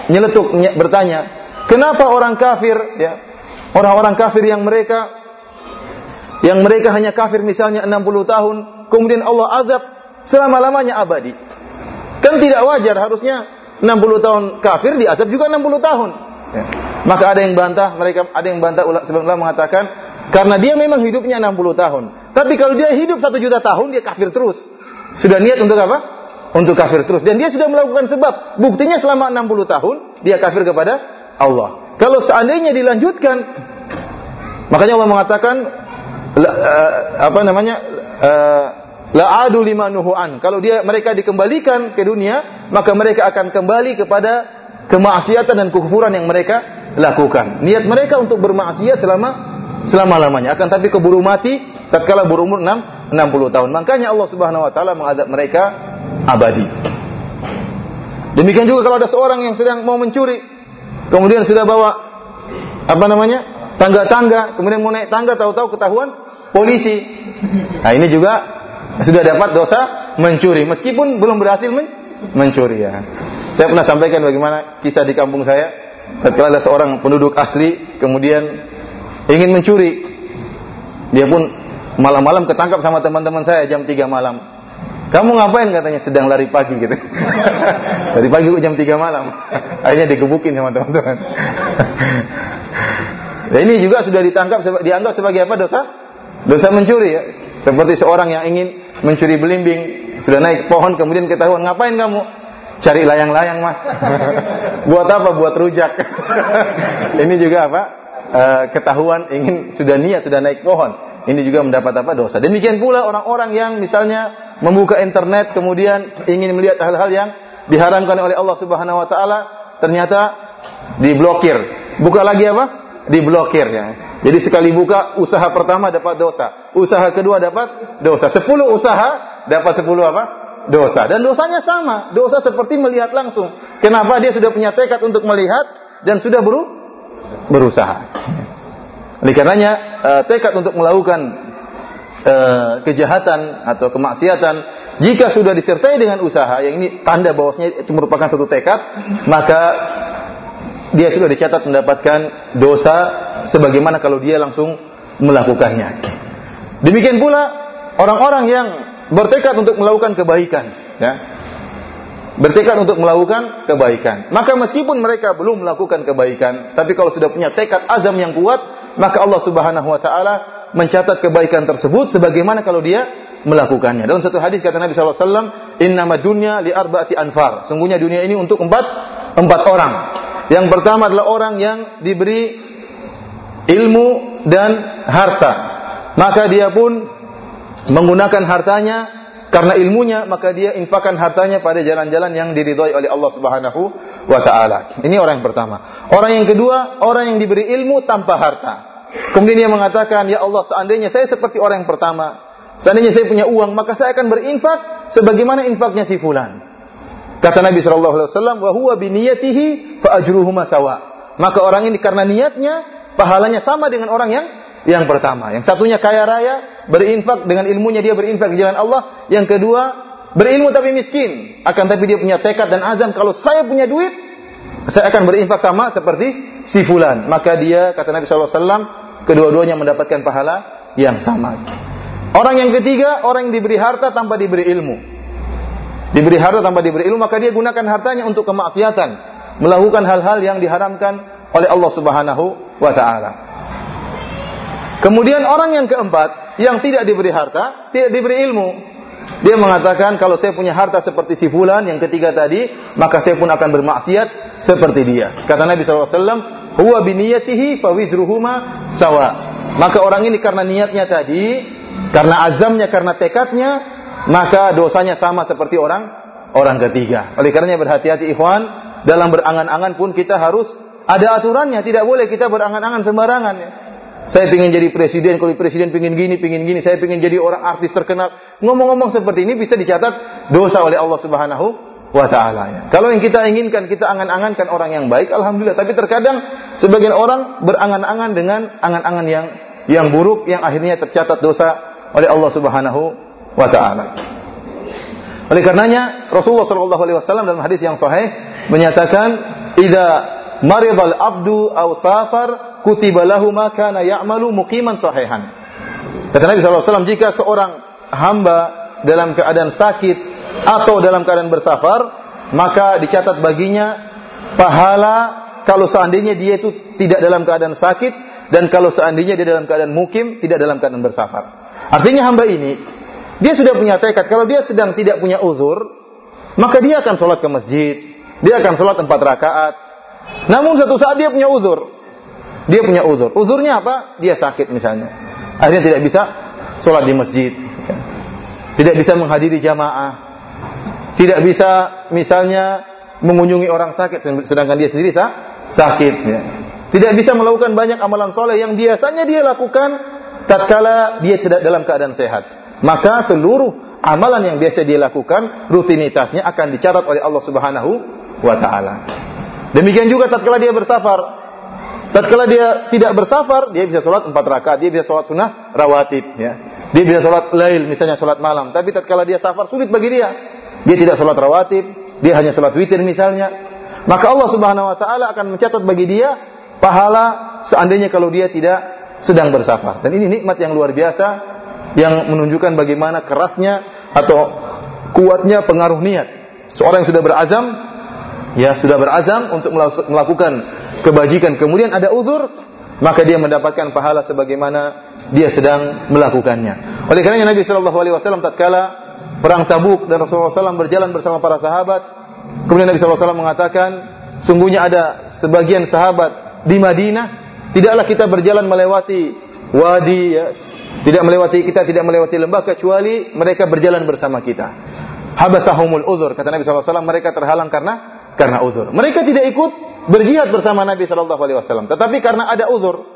nyeletuk bertanya, kenapa orang kafir ya, orang-orang kafir yang mereka yang mereka hanya kafir misalnya 60 tahun, kemudian Allah azab selama-lamanya abadi. Kan tidak wajar harusnya 60 tahun kafir diazab juga 60 tahun. Ya. Maka ada yang bantah, mereka ada yang bantah sebenarnya mengatakan karena dia memang hidupnya 60 tahun. Tapi kalau dia hidup satu juta tahun, dia kafir terus. Sudah niat untuk apa? Untuk kafir terus. Dan dia sudah melakukan sebab. Buktinya selama 60 tahun, dia kafir kepada Allah. Kalau seandainya dilanjutkan, makanya Allah mengatakan, uh, apa namanya, uh, la adu lima nuhu'an. Kalau dia mereka dikembalikan ke dunia, maka mereka akan kembali kepada kemaksiatan dan kekufuran yang mereka lakukan. Niat mereka untuk bermaksiat selama selama-lamanya. Akan tapi keburu mati tatkala berumur 6 60 tahun. Makanya Allah Subhanahu wa taala mengadab mereka abadi. Demikian juga kalau ada seorang yang sedang mau mencuri, kemudian sudah bawa apa namanya? tangga-tangga, kemudian mau naik tangga tahu-tahu ketahuan polisi. Nah, ini juga sudah dapat dosa mencuri meskipun belum berhasil men mencuri ya. Saya pernah sampaikan bagaimana kisah di kampung saya. Ketika ada seorang penduduk asli kemudian ingin mencuri. Dia pun malam-malam ketangkap sama teman-teman saya jam 3 malam. Kamu ngapain katanya sedang lari pagi gitu. [laughs] lari pagi jam 3 malam. [laughs] Akhirnya digebukin sama teman-teman. [laughs] ini juga sudah ditangkap dianggap sebagai apa dosa? Dosa mencuri ya. Seperti seorang yang ingin mencuri belimbing, sudah naik pohon kemudian ketahuan, ngapain kamu? Cari layang-layang mas. [laughs] Buat apa? Buat rujak. [laughs] ini juga apa? uh, ketahuan ingin sudah niat sudah naik pohon, ini juga mendapat apa dosa. Demikian pula orang-orang yang misalnya membuka internet kemudian ingin melihat hal-hal yang diharamkan oleh Allah Subhanahu wa taala, ternyata diblokir. Buka lagi apa? Diblokir ya. Jadi sekali buka usaha pertama dapat dosa, usaha kedua dapat dosa. Sepuluh usaha dapat sepuluh apa? Dosa. Dan dosanya sama, dosa seperti melihat langsung. Kenapa dia sudah punya tekad untuk melihat dan sudah beru berusaha. Oleh karenanya uh, tekad untuk melakukan uh, kejahatan atau kemaksiatan jika sudah disertai dengan usaha yang ini tanda bahwasanya itu merupakan satu tekad maka dia sudah dicatat mendapatkan dosa sebagaimana kalau dia langsung melakukannya. Demikian pula orang-orang yang bertekad untuk melakukan kebaikan ya bertekad untuk melakukan kebaikan. Maka meskipun mereka belum melakukan kebaikan, tapi kalau sudah punya tekad azam yang kuat, maka Allah Subhanahu wa taala mencatat kebaikan tersebut sebagaimana kalau dia melakukannya. Dalam satu hadis kata Nabi SAW, Innama dunya li arba'ati anfar. Sungguhnya dunia ini untuk empat, empat orang. Yang pertama adalah orang yang diberi ilmu dan harta. Maka dia pun menggunakan hartanya karena ilmunya maka dia infakkan hartanya pada jalan-jalan yang diridhoi oleh Allah Subhanahu wa taala. Ini orang yang pertama. Orang yang kedua, orang yang diberi ilmu tanpa harta. Kemudian dia mengatakan, "Ya Allah, seandainya saya seperti orang yang pertama, seandainya saya punya uang, maka saya akan berinfak sebagaimana infaknya si fulan." Kata Nabi sallallahu alaihi wasallam, "Wa huwa bi fa ajruhuma sawa." Maka orang ini karena niatnya pahalanya sama dengan orang yang yang pertama. Yang satunya kaya raya, berinfak dengan ilmunya dia berinfak di jalan Allah. Yang kedua, berilmu tapi miskin. Akan tapi dia punya tekad dan azam kalau saya punya duit, saya akan berinfak sama seperti si fulan. Maka dia kata Nabi SAW, kedua-duanya mendapatkan pahala yang sama. Orang yang ketiga, orang yang diberi harta tanpa diberi ilmu. Diberi harta tanpa diberi ilmu, maka dia gunakan hartanya untuk kemaksiatan, melakukan hal-hal yang diharamkan oleh Allah Subhanahu wa taala. Kemudian orang yang keempat, yang tidak diberi harta, tidak diberi ilmu. Dia mengatakan kalau saya punya harta seperti si fulan yang ketiga tadi, maka saya pun akan bermaksiat seperti dia. Kata Nabi SAW, huwa biniyatihi fawizruhuma sawa. Maka orang ini karena niatnya tadi, karena azamnya, karena tekadnya, maka dosanya sama seperti orang orang ketiga. Oleh karenanya berhati-hati ikhwan, dalam berangan-angan pun kita harus ada aturannya, tidak boleh kita berangan-angan sembarangan ya. Saya ingin jadi presiden, kalau presiden ingin gini, ingin gini, saya ingin jadi orang artis terkenal. Ngomong-ngomong seperti ini bisa dicatat dosa oleh Allah Subhanahu wa taala ya. Kalau yang kita inginkan, kita angan-angankan orang yang baik, alhamdulillah. Tapi terkadang sebagian orang berangan-angan dengan angan-angan yang yang buruk yang akhirnya tercatat dosa oleh Allah Subhanahu wa taala. Oleh karenanya Rasulullah sallallahu alaihi wasallam dalam hadis yang sahih menyatakan, "Idza maridal abdu aw safar kutiba lahu ma kana ya'malu muqiman sahihan. Kata Nabi SAW, jika seorang hamba dalam keadaan sakit atau dalam keadaan bersafar, maka dicatat baginya pahala kalau seandainya dia itu tidak dalam keadaan sakit dan kalau seandainya dia dalam keadaan mukim, tidak dalam keadaan bersafar. Artinya hamba ini, dia sudah punya tekad, kalau dia sedang tidak punya uzur, maka dia akan sholat ke masjid, dia akan sholat empat rakaat. Namun satu saat dia punya uzur, dia punya uzur. Uzurnya apa? Dia sakit misalnya. Akhirnya tidak bisa sholat di masjid. Tidak bisa menghadiri jamaah. Tidak bisa misalnya mengunjungi orang sakit sedangkan dia sendiri sah, sakit. Ya. Tidak bisa melakukan banyak amalan soleh yang biasanya dia lakukan tatkala dia tidak dalam keadaan sehat. Maka seluruh amalan yang biasa dia lakukan, rutinitasnya akan dicatat oleh Allah Subhanahu wa taala. Demikian juga tatkala dia bersafar, Tatkala dia tidak bersafar, dia bisa sholat empat rakaat, dia bisa sholat sunnah rawatib, ya. Dia bisa sholat lail, misalnya sholat malam. Tapi tatkala dia safar, sulit bagi dia. Dia tidak sholat rawatib, dia hanya sholat witir misalnya. Maka Allah Subhanahu Wa Taala akan mencatat bagi dia pahala seandainya kalau dia tidak sedang bersafar. Dan ini nikmat yang luar biasa yang menunjukkan bagaimana kerasnya atau kuatnya pengaruh niat. Seorang yang sudah berazam, ya sudah berazam untuk melakukan kebajikan kemudian ada uzur maka dia mendapatkan pahala sebagaimana dia sedang melakukannya. Oleh karena Nabi Shallallahu Alaihi Wasallam tatkala perang Tabuk dan Rasulullah SAW berjalan bersama para sahabat, kemudian Nabi SAW mengatakan, sungguhnya ada sebagian sahabat di Madinah, tidaklah kita berjalan melewati wadi, ya, tidak melewati kita tidak melewati lembah kecuali mereka berjalan bersama kita. Habasahumul uzur kata Nabi SAW mereka terhalang karena karena uzur. Mereka tidak ikut berjihad bersama Nabi Shallallahu Alaihi Wasallam. Tetapi karena ada uzur,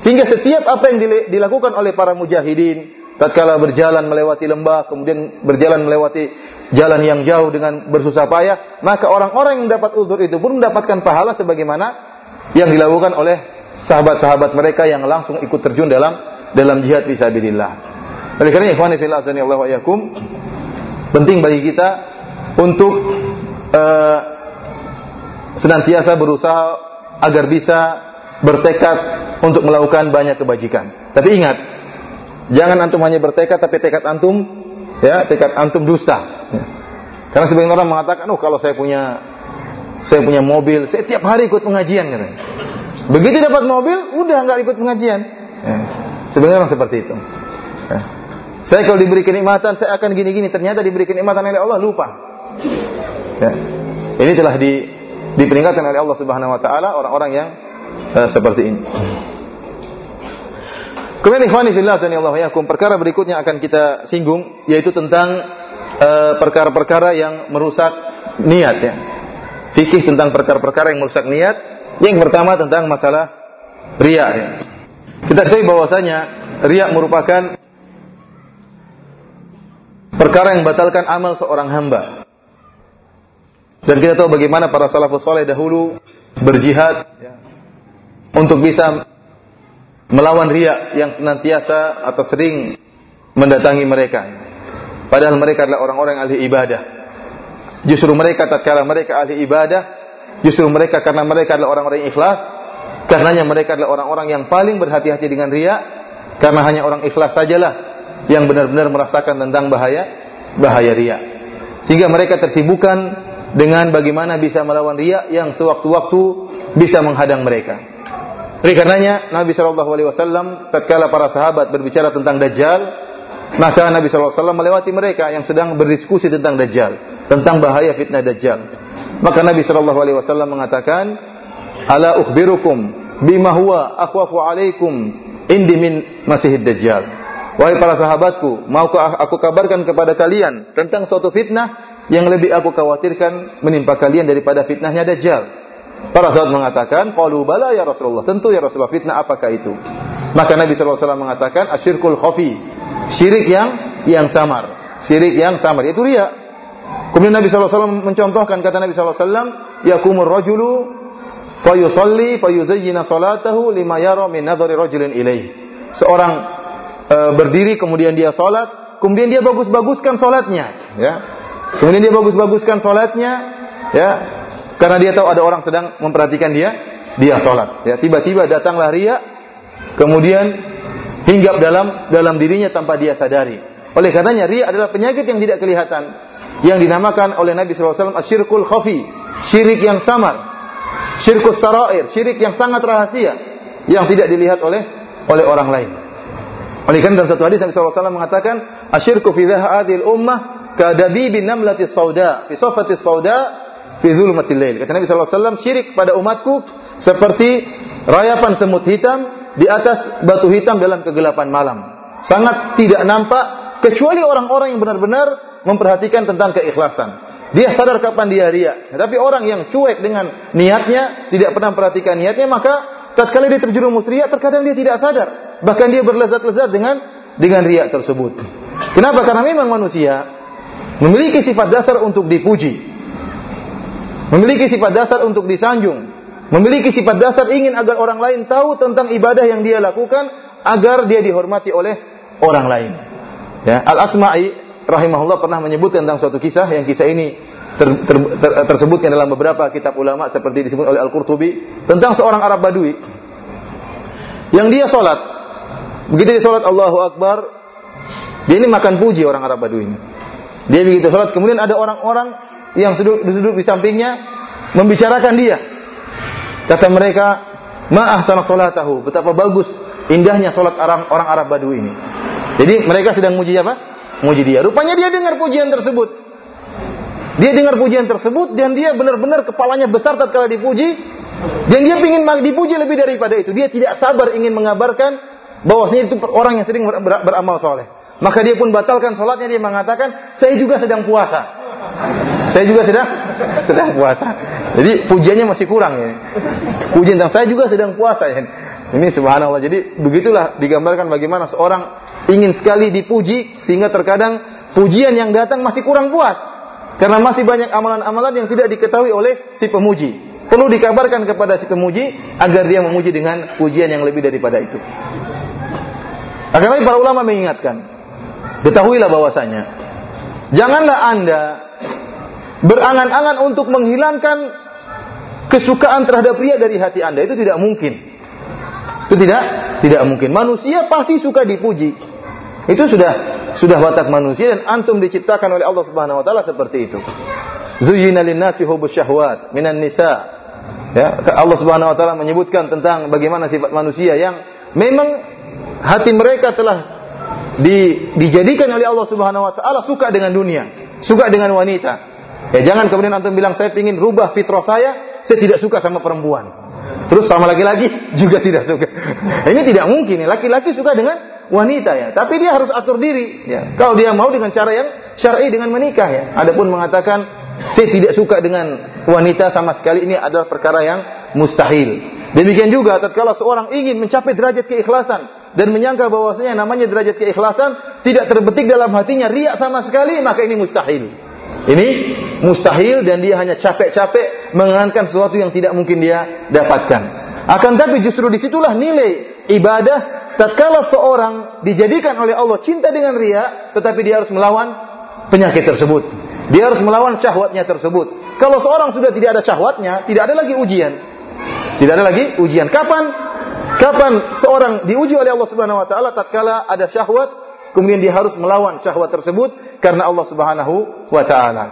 sehingga setiap apa yang dilakukan oleh para mujahidin, tatkala berjalan melewati lembah, kemudian berjalan melewati jalan yang jauh dengan bersusah payah, maka orang-orang yang dapat uzur itu pun mendapatkan pahala sebagaimana yang dilakukan oleh sahabat-sahabat mereka yang langsung ikut terjun dalam dalam jihad fisabilillah. Oleh karena ikhwan fillah Allah wa penting bagi kita untuk uh, senantiasa berusaha agar bisa bertekad untuk melakukan banyak kebajikan. Tapi ingat, jangan antum hanya bertekad tapi tekad antum ya, tekad antum dusta. Karena sebagian orang mengatakan, "Oh, kalau saya punya saya punya mobil, saya tiap hari ikut pengajian," katanya. Begitu dapat mobil, udah nggak ikut pengajian. Ya. Sebenarnya orang seperti itu. Ya. Saya kalau diberi kenikmatan, saya akan gini-gini. Ternyata diberi kenikmatan oleh Allah, lupa. Ya. Ini telah di diperingatkan oleh Allah Subhanahu wa taala orang-orang yang uh, seperti ini. Kemudian ikhwani fillah Allah yakum perkara berikutnya akan kita singgung yaitu tentang eh, perkara-perkara uh, yang merusak niat ya. Fikih tentang perkara-perkara yang merusak niat. Yang pertama tentang masalah riya ya. Kita ketahui bahwasanya riya merupakan perkara yang batalkan amal seorang hamba. Dan kita tahu bagaimana para salafus soleh dahulu berjihad ya, untuk bisa melawan riak yang senantiasa atau sering mendatangi mereka. Padahal mereka adalah orang-orang ahli ibadah. Justru mereka tatkala mereka ahli ibadah, justru mereka karena mereka adalah orang-orang ikhlas, karenanya mereka adalah orang-orang yang paling berhati-hati dengan riak, karena hanya orang ikhlas sajalah yang benar-benar merasakan tentang bahaya bahaya riak. Sehingga mereka tersibukkan dengan bagaimana bisa melawan riya yang sewaktu-waktu bisa menghadang mereka. Oleh karenanya Nabi Shallallahu Alaihi Wasallam tatkala para sahabat berbicara tentang Dajjal, maka Nabi Shallallahu Alaihi Wasallam melewati mereka yang sedang berdiskusi tentang Dajjal, tentang bahaya fitnah Dajjal. Maka Nabi Shallallahu Alaihi Wasallam mengatakan, Ala ukhbirukum bima huwa akhwafu alaikum indi min masihid Dajjal. Wahai para sahabatku, maukah aku kabarkan kepada kalian tentang suatu fitnah yang lebih aku khawatirkan menimpa kalian daripada fitnahnya Dajjal. Para sahabat mengatakan, "Qalu bala ya Rasulullah." Tentu ya Rasulullah, fitnah apakah itu? Maka Nabi SAW mengatakan, "Asyirkul khafi." Syirik yang yang samar. Syirik yang samar, itu ria. Kemudian Nabi SAW mencontohkan kata Nabi SAW, "Yakumur rajulu fayusalli fayuzayyina salatahu lima yara min nadhari rajulin ilaih." Seorang e, berdiri kemudian dia sholat, kemudian dia bagus-baguskan sholatnya, ya. Kemudian dia bagus-baguskan sholatnya, ya, karena dia tahu ada orang sedang memperhatikan dia, dia sholat. Ya, tiba-tiba datanglah ria, kemudian hinggap dalam dalam dirinya tanpa dia sadari. Oleh karenanya ria adalah penyakit yang tidak kelihatan, yang dinamakan oleh Nabi SAW asyirkul khafi, syirik yang samar, syirkus sarair, syirik yang sangat rahasia, yang tidak dilihat oleh oleh orang lain. Oleh karena dalam satu hadis Nabi SAW mengatakan, asyirku fi hadhil ummah bin namlati sauda fi safati sauda fi zulmatil lail. Kata Nabi SAW, syirik pada umatku seperti rayapan semut hitam di atas batu hitam dalam kegelapan malam. Sangat tidak nampak kecuali orang-orang yang benar-benar memperhatikan tentang keikhlasan. Dia sadar kapan dia ria. Tapi orang yang cuek dengan niatnya, tidak pernah memperhatikan niatnya, maka tatkala dia terjerumus ria, terkadang dia tidak sadar. Bahkan dia berlezat-lezat dengan dengan riak tersebut. Kenapa? Karena memang manusia memiliki sifat dasar untuk dipuji. Memiliki sifat dasar untuk disanjung. Memiliki sifat dasar ingin agar orang lain tahu tentang ibadah yang dia lakukan agar dia dihormati oleh orang lain. Ya, Al-Asma'i rahimahullah pernah menyebut tentang suatu kisah yang kisah ini ter, ter, ter, tersebutkan dalam beberapa kitab ulama seperti disebut oleh Al-Qurtubi tentang seorang Arab Badui yang dia sholat Begitu dia sholat Allahu Akbar, dia ini makan puji orang Arab Badui ini. Dia begitu sholat, kemudian ada orang-orang yang duduk, duduk di sampingnya membicarakan dia. Kata mereka, Ma'ah sana tahu, betapa bagus, indahnya sholat orang, orang Arab Badui ini. Jadi mereka sedang muji apa? Muji dia. Rupanya dia dengar pujian tersebut. Dia dengar pujian tersebut dan dia benar-benar kepalanya besar tatkala dipuji dan dia ingin dipuji lebih daripada itu. Dia tidak sabar ingin mengabarkan bahwasanya itu orang yang sering ber, ber, beramal soleh. Maka dia pun batalkan sholatnya dia mengatakan saya juga sedang puasa. Saya juga sedang [laughs] sedang puasa. Jadi pujiannya masih kurang ya. Pujian tentang saya juga sedang puasa ya. Ini subhanallah. Jadi begitulah digambarkan bagaimana seorang ingin sekali dipuji sehingga terkadang pujian yang datang masih kurang puas. Karena masih banyak amalan-amalan yang tidak diketahui oleh si pemuji. Perlu dikabarkan kepada si pemuji agar dia memuji dengan pujian yang lebih daripada itu. Tetapi para ulama mengingatkan, ketahuilah bahwasanya janganlah Anda berangan-angan untuk menghilangkan kesukaan terhadap pria dari hati Anda. Itu tidak mungkin. Itu tidak tidak mungkin. Manusia pasti suka dipuji. Itu sudah sudah watak manusia dan antum diciptakan oleh Allah Subhanahu wa taala seperti itu. Zuyyina lin-nasi hubbus syahwat minan nisa. Ya, Allah Subhanahu wa taala menyebutkan tentang bagaimana sifat manusia yang memang hati mereka telah di, dijadikan oleh Allah Subhanahu wa taala suka dengan dunia, suka dengan wanita. Ya jangan kemudian antum bilang saya ingin rubah fitrah saya, saya tidak suka sama perempuan. Terus sama laki-laki [laughs] juga tidak suka. [laughs] Ini tidak mungkin. Laki-laki suka dengan wanita ya, tapi dia harus atur diri ya. Kalau dia mau dengan cara yang syar'i dengan menikah ya. Adapun mengatakan saya tidak suka dengan wanita sama sekali ini adalah perkara yang mustahil. Demikian juga tatkala seorang ingin mencapai derajat keikhlasan, dan menyangka bahwasanya namanya derajat keikhlasan tidak terbetik dalam hatinya riak sama sekali, maka ini mustahil. Ini mustahil dan dia hanya capek-capek mengangankan sesuatu yang tidak mungkin dia dapatkan. Akan tapi justru di situlah nilai ibadah tatkala seorang dijadikan oleh Allah cinta dengan ria, tetapi dia harus melawan penyakit tersebut. Dia harus melawan syahwatnya tersebut. Kalau seorang sudah tidak ada syahwatnya, tidak ada lagi ujian. Tidak ada lagi ujian. Kapan Kapan seorang diuji oleh Allah Subhanahu wa taala tatkala ada syahwat, kemudian dia harus melawan syahwat tersebut karena Allah Subhanahu wa taala.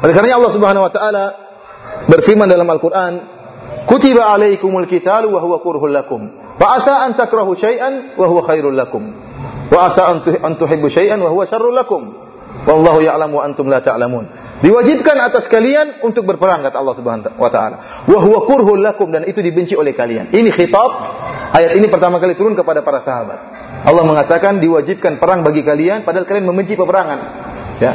Oleh karena Allah Subhanahu wa taala berfirman dalam Al-Qur'an, "Kutiba alaikumul qitalu wa huwa kurhul lakum, fa asa an takrahu syai'an wa huwa khairul lakum, wa asa an tuhibbu syai'an wa huwa syarrul lakum, wallahu ya'lamu antum la ta'lamun." Diwajibkan atas kalian untuk berperang kata Allah Subhanahu wa taala. Wa huwa kurhul lakum dan itu dibenci oleh kalian. Ini khitab Ayat ini pertama kali turun kepada para sahabat. Allah mengatakan diwajibkan perang bagi kalian padahal kalian membenci peperangan. Ya.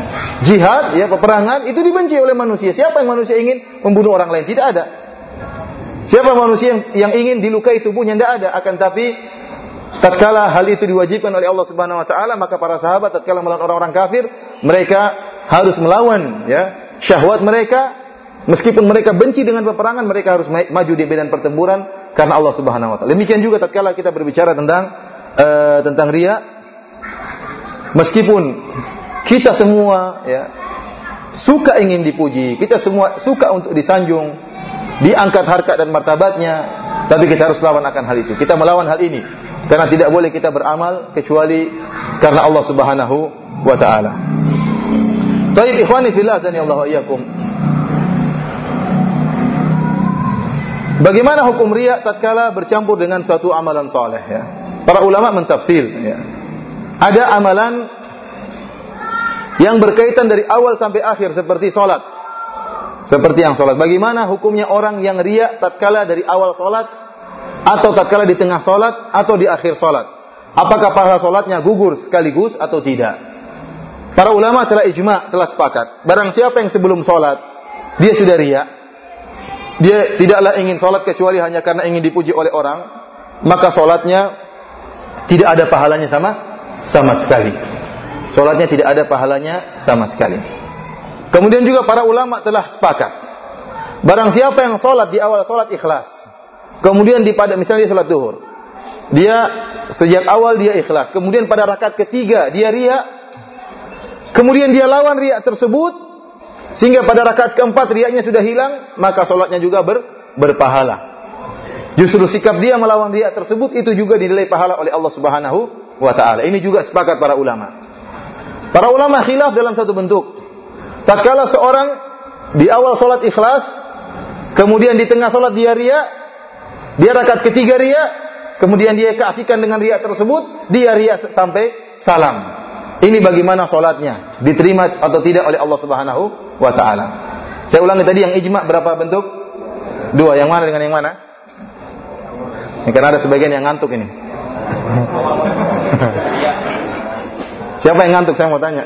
Jihad ya peperangan itu dibenci oleh manusia. Siapa yang manusia ingin membunuh orang lain? Tidak ada. Siapa manusia yang, yang ingin dilukai tubuhnya? Tidak ada. Akan tapi tatkala hal itu diwajibkan oleh Allah Subhanahu wa taala, maka para sahabat tatkala melawan orang-orang kafir, mereka harus melawan ya syahwat mereka meskipun mereka benci dengan peperangan, mereka harus maju di medan pertempuran karena Allah Subhanahu wa taala. Demikian juga tatkala kita berbicara tentang uh, tentang ria meskipun kita semua ya suka ingin dipuji, kita semua suka untuk disanjung, diangkat harkat dan martabatnya, tapi kita harus lawan akan hal itu. Kita melawan hal ini karena tidak boleh kita beramal kecuali karena Allah Subhanahu wa taala. Ikhwani fillah Allah. Bagaimana hukum riya tatkala bercampur dengan suatu amalan soleh ya? Para ulama mentafsir ya. Ada amalan yang berkaitan dari awal sampai akhir seperti solat. Seperti yang solat. Bagaimana hukumnya orang yang riya tatkala dari awal solat atau tatkala di tengah solat atau di akhir solat? Apakah pahala solatnya gugur sekaligus atau tidak? Para ulama telah ijma, telah sepakat. Barang siapa yang sebelum solat dia sudah riya, dia tidaklah ingin sholat kecuali hanya karena ingin dipuji oleh orang, maka sholatnya tidak ada pahalanya sama sama sekali. Sholatnya tidak ada pahalanya sama sekali. Kemudian juga para ulama telah sepakat. Barang siapa yang sholat di awal sholat ikhlas, kemudian di pada misalnya dia sholat duhur, dia sejak awal dia ikhlas, kemudian pada rakaat ketiga dia ria, kemudian dia lawan ria tersebut, sehingga pada rakaat keempat riaknya sudah hilang, maka sholatnya juga ber, berpahala. Justru sikap dia melawan riak tersebut itu juga dinilai pahala oleh Allah Subhanahu wa taala. Ini juga sepakat para ulama. Para ulama khilaf dalam satu bentuk. Tatkala seorang di awal sholat ikhlas, kemudian di tengah sholat dia ria, dia rakaat ketiga ria, kemudian dia keasikan dengan ria tersebut, dia ria sampai salam. Ini bagaimana sholatnya? Diterima atau tidak oleh Allah Subhanahu wa taala. Saya ulangi tadi yang ijma berapa bentuk? Dua. Yang mana dengan yang mana? Ini karena ada sebagian yang ngantuk ini. [laughs] Siapa yang ngantuk? Saya mau tanya.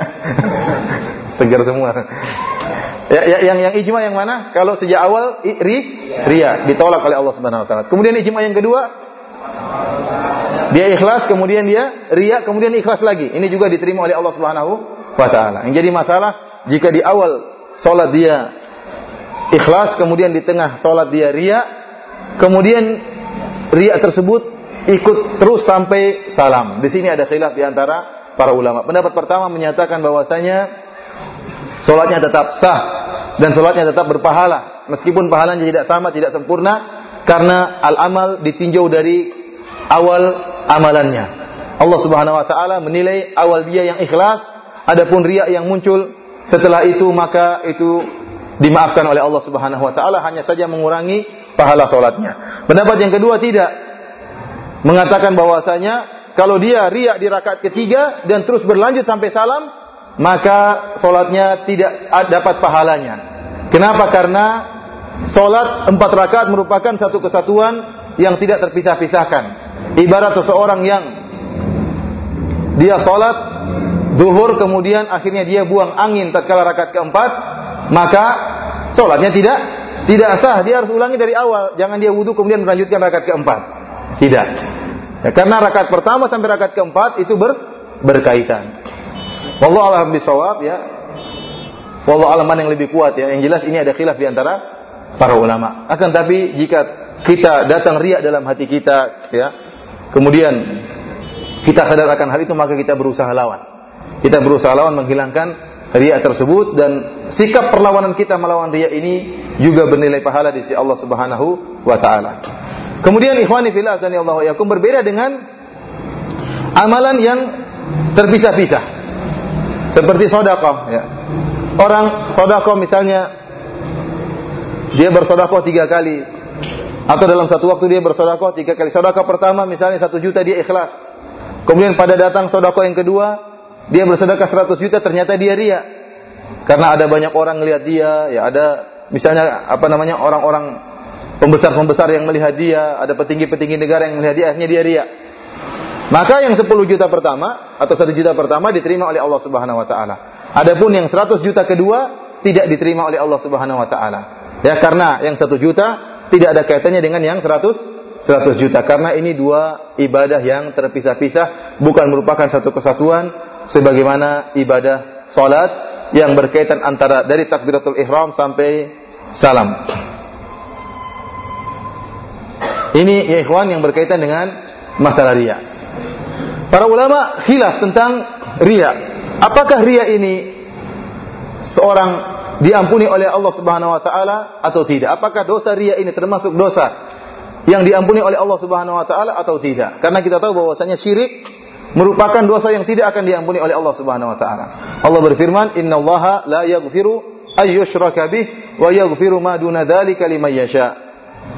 [laughs] Segar semua. Ya, ya, yang yang ijma yang mana? Kalau sejak awal ri, ria ditolak oleh Allah Subhanahu wa taala. Kemudian ijma yang kedua dia ikhlas, kemudian dia ria, kemudian ikhlas lagi. Ini juga diterima oleh Allah Subhanahu wa taala. Yang jadi masalah jika di awal salat dia ikhlas, kemudian di tengah salat dia ria, kemudian ria tersebut ikut terus sampai salam. Di sini ada khilaf di antara para ulama. Pendapat pertama menyatakan bahwasanya salatnya tetap sah dan salatnya tetap berpahala meskipun pahalanya tidak sama, tidak sempurna karena al-amal ditinjau dari awal amalannya. Allah Subhanahu wa taala menilai awal dia yang ikhlas, adapun riya yang muncul setelah itu maka itu dimaafkan oleh Allah Subhanahu wa taala hanya saja mengurangi pahala salatnya. Pendapat yang kedua tidak mengatakan bahwasanya kalau dia riya di rakaat ketiga dan terus berlanjut sampai salam, maka solatnya tidak dapat pahalanya. Kenapa? Karena solat empat rakaat merupakan satu kesatuan yang tidak terpisah-pisahkan. Ibarat seseorang yang dia sholat duhur kemudian akhirnya dia buang angin tatkala rakaat keempat, maka sholatnya tidak tidak sah. Dia harus ulangi dari awal. Jangan dia wudhu kemudian melanjutkan rakaat keempat. Tidak. Ya, karena rakaat pertama sampai rakaat keempat itu ber, berkaitan. Wallahu a'lam bisawab ya. Wallahu a'lam yang lebih kuat ya. Yang jelas ini ada khilaf di antara para ulama. Akan tapi jika kita datang riak dalam hati kita ya kemudian kita sadar akan hal itu maka kita berusaha lawan kita berusaha lawan menghilangkan riak tersebut dan sikap perlawanan kita melawan riak ini juga bernilai pahala di sisi Allah Subhanahu wa taala kemudian ikhwani fillah azani Allah yakum berbeda dengan amalan yang terpisah-pisah seperti sedekah ya orang sedekah misalnya dia bersedekah tiga kali atau dalam satu waktu dia bersodakoh tiga kali. Sodakoh pertama misalnya satu juta dia ikhlas. Kemudian pada datang sodakoh yang kedua, dia bersedekah seratus juta ternyata dia ria. Karena ada banyak orang ngelihat dia, ya ada misalnya apa namanya orang-orang pembesar-pembesar yang melihat dia, ada petinggi-petinggi negara yang melihat dia, akhirnya dia riak. Maka yang 10 juta pertama atau 1 juta pertama diterima oleh Allah Subhanahu wa taala. Adapun yang 100 juta kedua tidak diterima oleh Allah Subhanahu wa taala. Ya, karena yang 1 juta tidak ada kaitannya dengan yang 100 100 juta karena ini dua ibadah yang terpisah-pisah bukan merupakan satu kesatuan sebagaimana ibadah salat yang berkaitan antara dari takbiratul ihram sampai salam. Ini ya ikhwan yang berkaitan dengan masalah riya. Para ulama khilaf tentang riya. Apakah riya ini seorang diampuni oleh Allah Subhanahu wa taala atau tidak? Apakah dosa riya ini termasuk dosa yang diampuni oleh Allah Subhanahu wa taala atau tidak? Karena kita tahu bahwasanya syirik merupakan dosa yang tidak akan diampuni oleh Allah Subhanahu wa taala. Allah berfirman, "Innallaha la yaghfiru ayyushraka wa yaghfiru ma duna dzalika liman yasha."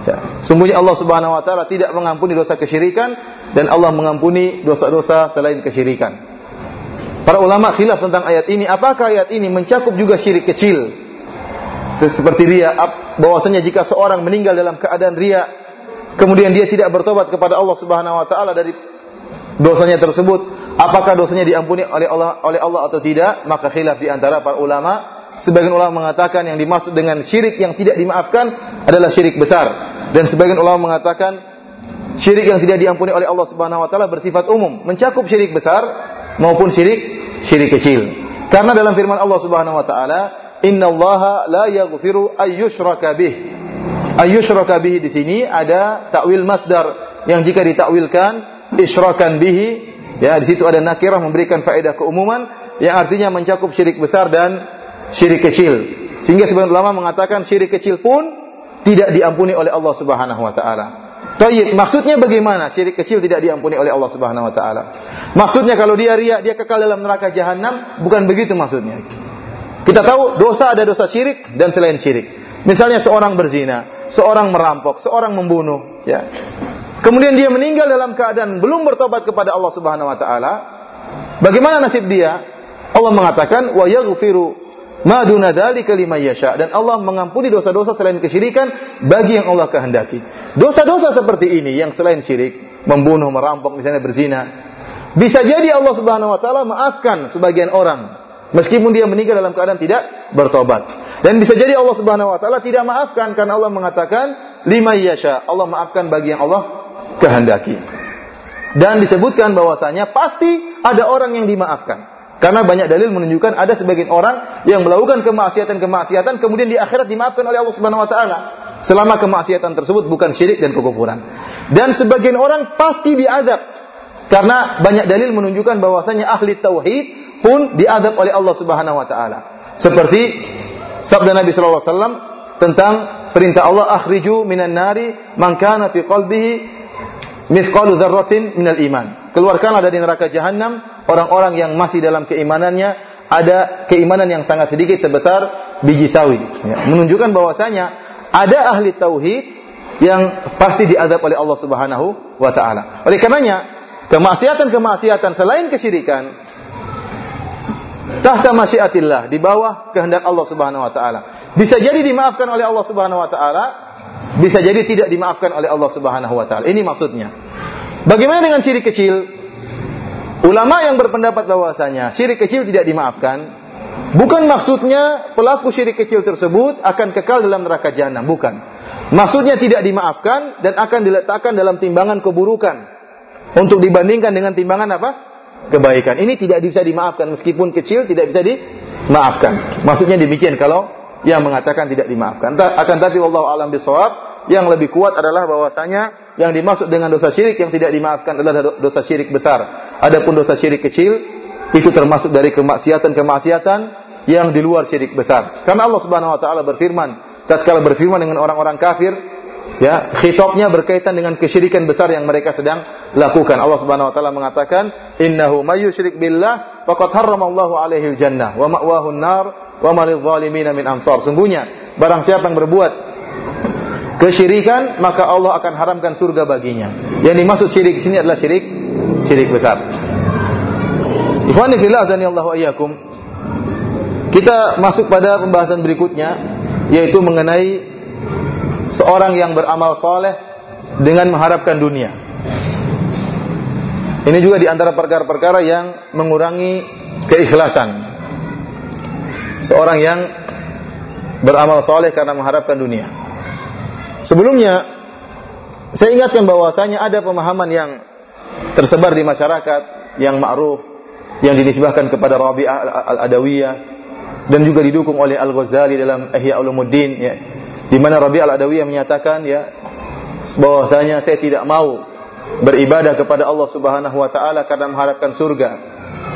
Ya. Sungguhnya Allah Subhanahu wa taala tidak mengampuni dosa kesyirikan dan Allah mengampuni dosa-dosa selain kesyirikan. Para ulama khilaf tentang ayat ini, apakah ayat ini mencakup juga syirik kecil? Seperti ria, bahwasanya jika seorang meninggal dalam keadaan ria, kemudian dia tidak bertobat kepada Allah Subhanahu wa taala dari dosanya tersebut, apakah dosanya diampuni oleh Allah oleh Allah atau tidak? Maka khilaf di antara para ulama Sebagian ulama mengatakan yang dimaksud dengan syirik yang tidak dimaafkan adalah syirik besar. Dan sebagian ulama mengatakan syirik yang tidak diampuni oleh Allah Subhanahu wa taala bersifat umum, mencakup syirik besar maupun syirik syirik kecil. Karena dalam firman Allah Subhanahu wa taala, "Innallaha la yaghfiru ayyushraka bih." Ayyushraka bih di sini ada takwil masdar yang jika ditakwilkan isyrakan bihi, ya di situ ada nakirah memberikan faedah keumuman yang artinya mencakup syirik besar dan syirik kecil. Sehingga sebagian ulama mengatakan syirik kecil pun tidak diampuni oleh Allah Subhanahu wa taala. Tayyib, maksudnya bagaimana syirik kecil tidak diampuni oleh Allah Subhanahu wa taala? Maksudnya kalau dia riak, dia kekal dalam neraka jahanam, bukan begitu maksudnya. Kita tahu dosa ada dosa syirik dan selain syirik. Misalnya seorang berzina, seorang merampok, seorang membunuh, ya. Kemudian dia meninggal dalam keadaan belum bertobat kepada Allah Subhanahu wa taala. Bagaimana nasib dia? Allah mengatakan wa yaghfiru Maduna dzalika liman yasha dan Allah mengampuni dosa-dosa selain kesyirikan bagi yang Allah kehendaki. Dosa-dosa seperti ini yang selain syirik, membunuh, merampok, misalnya berzina, bisa jadi Allah Subhanahu wa taala maafkan sebagian orang meskipun dia meninggal dalam keadaan tidak bertobat. Dan bisa jadi Allah Subhanahu wa taala tidak maafkan karena Allah mengatakan lima yasha, Allah maafkan bagi yang Allah kehendaki. Dan disebutkan bahwasanya pasti ada orang yang dimaafkan. Karena banyak dalil menunjukkan ada sebagian orang yang melakukan kemaksiatan-kemaksiatan kemudian di akhirat dimaafkan oleh Allah Subhanahu wa taala. Selama kemaksiatan tersebut bukan syirik dan kekufuran. Dan sebagian orang pasti diadab. Karena banyak dalil menunjukkan bahwasanya ahli tauhid pun diadab oleh Allah Subhanahu wa taala. Seperti sabda Nabi sallallahu alaihi wasallam tentang perintah Allah akhriju minan nari man kana fi qalbihi mithqalu dzarratin minal iman. Keluarkanlah dari neraka jahanam orang-orang yang masih dalam keimanannya ada keimanan yang sangat sedikit sebesar biji sawi. Ya, menunjukkan bahwasanya ada ahli tauhid yang pasti diadab oleh Allah Subhanahu wa taala. Oleh karenanya, kemaksiatan-kemaksiatan selain kesyirikan tahta masyiatillah di bawah kehendak Allah Subhanahu wa taala. Bisa jadi dimaafkan oleh Allah Subhanahu wa taala, bisa jadi tidak dimaafkan oleh Allah Subhanahu wa taala. Ini maksudnya. Bagaimana dengan syirik kecil? Ulama yang berpendapat bahwasanya syirik kecil tidak dimaafkan, bukan maksudnya pelaku syirik kecil tersebut akan kekal dalam neraka jahanam, bukan. Maksudnya tidak dimaafkan dan akan diletakkan dalam timbangan keburukan untuk dibandingkan dengan timbangan apa? Kebaikan. Ini tidak bisa dimaafkan meskipun kecil tidak bisa dimaafkan. Maksudnya demikian kalau yang mengatakan tidak dimaafkan. Akan tapi Allah alam bisawab yang lebih kuat adalah bahwasanya yang dimaksud dengan dosa syirik yang tidak dimaafkan adalah dosa syirik besar. Adapun dosa syirik kecil itu termasuk dari kemaksiatan-kemaksiatan yang di luar syirik besar. Karena Allah Subhanahu wa taala berfirman, tatkala berfirman dengan orang-orang kafir, ya, khitabnya berkaitan dengan kesyirikan besar yang mereka sedang lakukan. Allah Subhanahu wa taala mengatakan, "Innahu may yusyrik billah faqad harramallahu alaihi jannah wa ma'wahu an-nar wa ma min ansar." Sungguhnya barang siapa yang berbuat kesyirikan maka Allah akan haramkan surga baginya. Yang dimaksud syirik sini adalah syirik syirik besar. Ikhwani. Kita masuk pada pembahasan berikutnya yaitu mengenai seorang yang beramal soleh dengan mengharapkan dunia. Ini juga di antara perkara-perkara yang mengurangi keikhlasan. Seorang yang beramal soleh karena mengharapkan dunia. Sebelumnya, saya ingatkan bahwasanya ada pemahaman yang tersebar di masyarakat yang ma'ruf yang dinisbahkan kepada Rabi' al-Adawiyah dan juga didukung oleh Al-Ghazali dalam Ihya Ulumuddin ya. Di mana Rabi' al-Adawiyah menyatakan ya bahwasanya saya tidak mau beribadah kepada Allah Subhanahu wa taala karena mengharapkan surga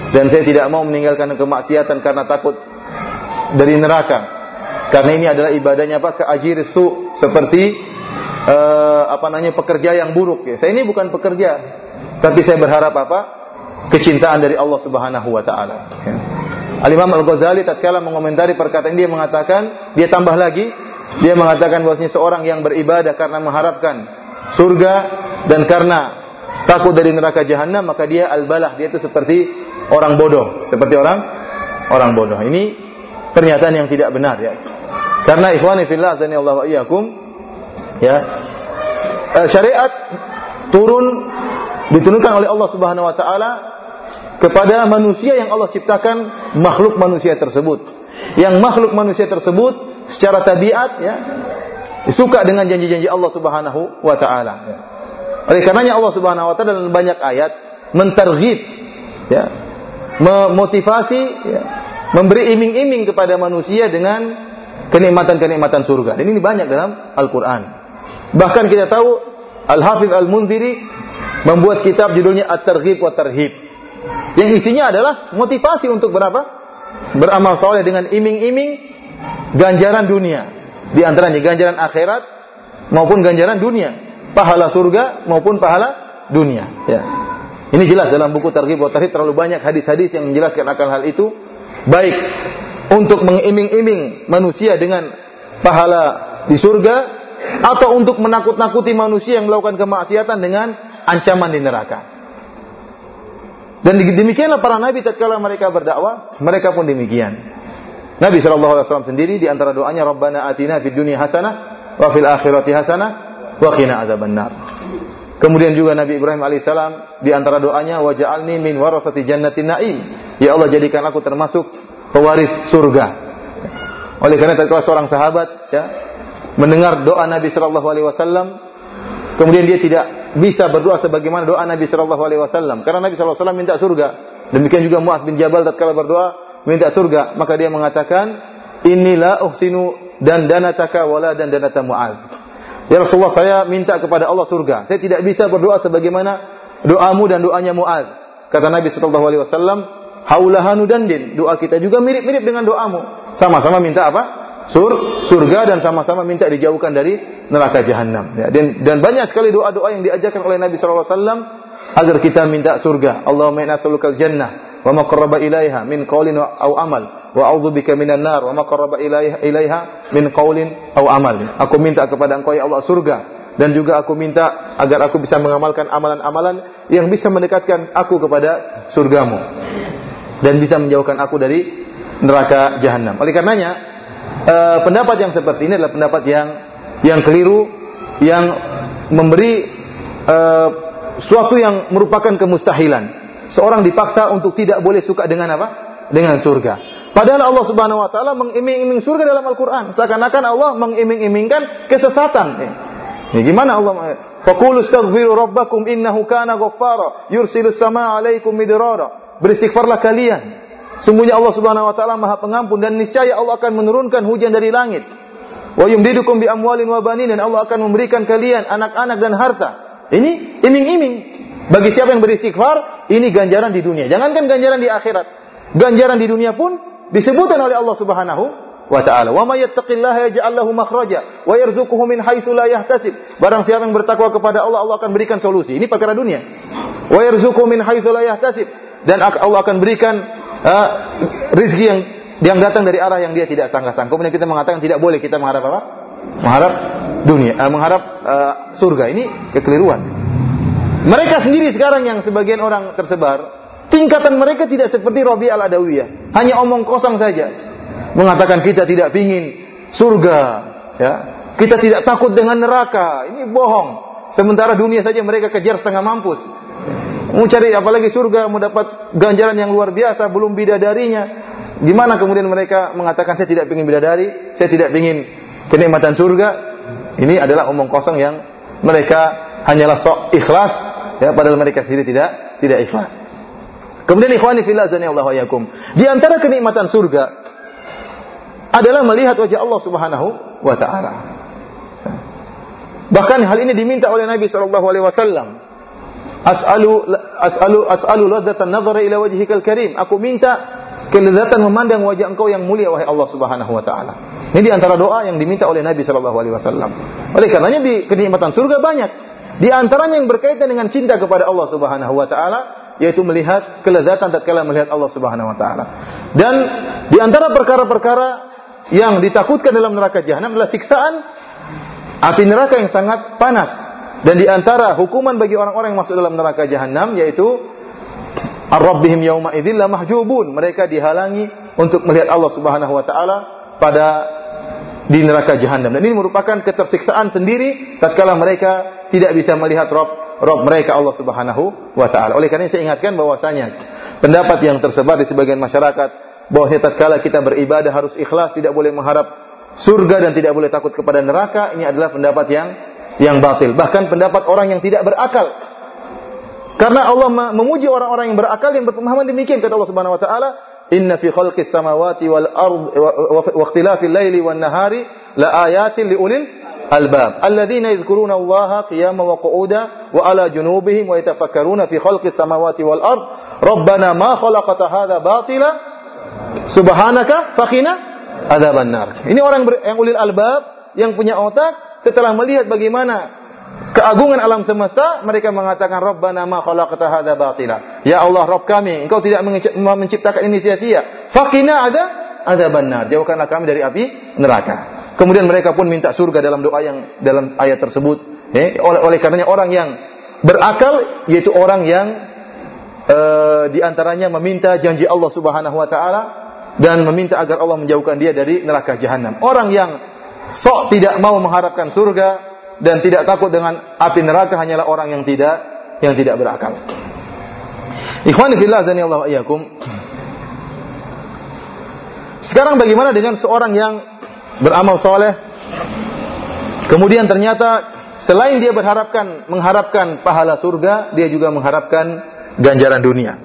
dan saya tidak mau meninggalkan kemaksiatan karena takut dari neraka. Karena ini adalah ibadahnya apa? Keajir su seperti uh, apa namanya pekerja yang buruk ya. Saya ini bukan pekerja, tapi saya berharap apa? Kecintaan dari Allah Subhanahu wa taala. Ya. Al-Imam Al-Ghazali tatkala mengomentari perkataan dia mengatakan, dia tambah lagi, dia mengatakan bahwasanya seorang yang beribadah karena mengharapkan surga dan karena takut dari neraka jahanam maka dia al-balah dia itu seperti orang bodoh seperti orang orang bodoh ini pernyataan yang tidak benar ya karena ikhwani fillah azani Allah wa iyyakum ya eh, syariat turun diturunkan oleh Allah Subhanahu wa taala kepada manusia yang Allah ciptakan makhluk manusia tersebut yang makhluk manusia tersebut secara tabiat ya suka dengan janji-janji Allah Subhanahu wa taala ya. Oleh karenanya Allah Subhanahu wa taala dalam banyak ayat menterghib ya, memotivasi ya, memberi iming-iming kepada manusia dengan kenikmatan-kenikmatan surga. Dan ini banyak dalam Al-Qur'an. Bahkan kita tahu Al-Hafidz Al-Munziri membuat kitab judulnya At-Targhib wa Tarhib. Yang isinya adalah motivasi untuk berapa? Beramal soleh dengan iming-iming ganjaran dunia. Di antaranya ganjaran akhirat maupun ganjaran dunia pahala surga maupun pahala dunia. Ya. Ini jelas dalam buku Targhib wa Tarhib terlalu banyak hadis-hadis yang menjelaskan akan hal itu. Baik untuk mengiming-iming manusia dengan pahala di surga atau untuk menakut-nakuti manusia yang melakukan kemaksiatan dengan ancaman di neraka. Dan demikianlah para nabi tatkala mereka berdakwah, mereka pun demikian. Nabi sallallahu alaihi wasallam sendiri di antara doanya Rabbana atina fid dunya hasanah wa fil akhirati hasanah wa qina adzabannar. Kemudian juga Nabi Ibrahim alaihissalam di antara doanya waj'alni min warasati jannatin na'im. Ya Allah jadikan aku termasuk pewaris surga. Oleh karena tatkala seorang sahabat ya mendengar doa Nabi sallallahu alaihi wasallam kemudian dia tidak bisa berdoa sebagaimana doa Nabi sallallahu alaihi wasallam karena Nabi sallallahu alaihi wasallam minta surga. Demikian juga Muaz bin Jabal tatkala berdoa minta surga, maka dia mengatakan inilah uhsinu dan danataka wala dan danata Muaz. Ya Rasulullah saya minta kepada Allah surga. Saya tidak bisa berdoa sebagaimana doamu dan doanya Muaz. Kata Nabi sallallahu alaihi wasallam, haulahanu dandin. Doa kita juga mirip-mirip dengan doamu. Sama-sama minta apa? Sur, surga dan sama-sama minta dijauhkan dari neraka jahanam. Ya, dan, dan banyak sekali doa-doa yang diajarkan oleh Nabi wasallam agar kita minta surga. Allahumma inna nas'alukal jannah wa ma ilaiha min qaulin aw amal wa a'udzubika minan nar wa ma ilaiha, min qaulin aw amal. Aku minta kepada Engkau ya Allah surga dan juga aku minta agar aku bisa mengamalkan amalan-amalan yang bisa mendekatkan aku kepada surgamu dan bisa menjauhkan aku dari neraka jahanam. Oleh karenanya eh, pendapat yang seperti ini adalah pendapat yang yang keliru yang memberi uh, suatu yang merupakan kemustahilan. Seorang dipaksa untuk tidak boleh suka dengan apa? Dengan surga. Padahal Allah Subhanahu wa taala mengiming-iming surga dalam Al-Qur'an. Seakan-akan Allah mengiming-imingkan kesesatan. Ya, gimana Allah Faqulu astaghfiru rabbakum innahu kana ghaffara yursilus samaa 'alaikum midrara. Beristighfarlah kalian. Sungguhnya Allah Subhanahu wa taala Maha Pengampun dan niscaya Allah akan menurunkan hujan dari langit. Wa yumdidukum bi amwalin wa banin dan Allah akan memberikan kalian anak-anak dan harta. Ini iming-iming. Bagi siapa yang beristighfar, ini ganjaran di dunia. Jangankan ganjaran di akhirat. Ganjaran di dunia pun disebutkan oleh Allah Subhanahu wa taala. Wa may yattaqillaha yaj'al lahu makhraja wa yarzuquhu min haitsu la yahtasib. Barang siapa yang bertakwa kepada Allah, Allah akan berikan solusi. Ini perkara dunia. Wa yarzuquhu min haitsu la yahtasib. Dan Allah akan berikan uh, rizki yang yang datang dari arah yang dia tidak sangka-sangka. Kemudian kita mengatakan tidak boleh kita mengharap apa? Mengharap dunia, uh, mengharap uh, surga. Ini kekeliruan. Mereka sendiri sekarang yang sebagian orang tersebar Tingkatan mereka tidak seperti Rabi al-Adawiyah. Hanya omong kosong saja. Mengatakan kita tidak ingin surga. Ya. Kita tidak takut dengan neraka. Ini bohong. Sementara dunia saja mereka kejar setengah mampus. Mau cari apalagi surga, mau dapat ganjaran yang luar biasa, belum bidadarinya. Gimana kemudian mereka mengatakan saya tidak ingin bidadari, saya tidak ingin kenikmatan surga? Ini adalah omong kosong yang mereka hanyalah sok ikhlas, ya padahal mereka sendiri tidak tidak ikhlas. Kemudian ikhwani fillah Allah yakum. Di antara kenikmatan surga adalah melihat wajah Allah Subhanahu wa taala. Bahkan hal ini diminta oleh Nabi sallallahu alaihi wasallam as'alu as'alu as'alu ladzatan nadhara ila wajhikal karim. Aku minta kelezatan memandang wajah engkau yang mulia wahai Allah Subhanahu wa taala. Ini di antara doa yang diminta oleh Nabi sallallahu alaihi wasallam. Oleh karenanya di kenikmatan surga banyak. Di antaranya yang berkaitan dengan cinta kepada Allah Subhanahu wa taala yaitu melihat kelezatan tatkala melihat Allah Subhanahu wa taala. Dan di antara perkara-perkara yang ditakutkan dalam neraka jahanam adalah siksaan api neraka yang sangat panas dan di antara hukuman bagi orang-orang yang masuk dalam neraka jahanam yaitu ar-rabbihim yauma idzil mahjubun. Mereka dihalangi untuk melihat Allah Subhanahu wa taala pada di neraka jahanam. Dan ini merupakan ketersiksaan sendiri tatkala mereka tidak bisa melihat Rabb Rabb mereka Allah Subhanahu wa taala. Oleh karena saya ingatkan bahwasanya pendapat yang tersebar di sebagian masyarakat bahwasanya tatkala kita beribadah harus ikhlas, tidak boleh mengharap surga dan tidak boleh takut kepada neraka, ini adalah pendapat yang yang batil. Bahkan pendapat orang yang tidak berakal. Karena Allah memuji orang-orang yang berakal yang berpemahaman demikian kata Allah Subhanahu wa taala, "Inna fi khalqis samawati wal ard wa ikhtilafil laili wan nahari la ayatin li ulil albab alladzina yadhkuruna Allah qiyaman wa qu'udan wa ala junubihim wa yatafakkaruna fi khalqis samawati wal ard rabbana ma khalaqta hadha batila subhanaka faqina adzaban nar ini orang yang ulil albab yang punya otak setelah melihat bagaimana keagungan alam semesta, mereka mengatakan Rabbana ma khalaqta hadza batila. Ya Allah Rabb kami, Engkau tidak menciptakan ini sia-sia. Faqina ada ada benar. Jauhkanlah kami dari api neraka. Kemudian mereka pun minta surga dalam doa yang dalam ayat tersebut. Eh, oleh oleh karenanya orang yang berakal yaitu orang yang uh, di antaranya meminta janji Allah Subhanahu wa taala dan meminta agar Allah menjauhkan dia dari neraka jahanam. Orang yang sok tidak mau mengharapkan surga dan tidak takut dengan api neraka hanyalah orang yang tidak yang tidak berakal. Ikhwani fillah azani Allah iyyakum. Sekarang bagaimana dengan seorang yang beramal soleh kemudian ternyata selain dia berharapkan mengharapkan pahala surga, dia juga mengharapkan ganjaran dunia.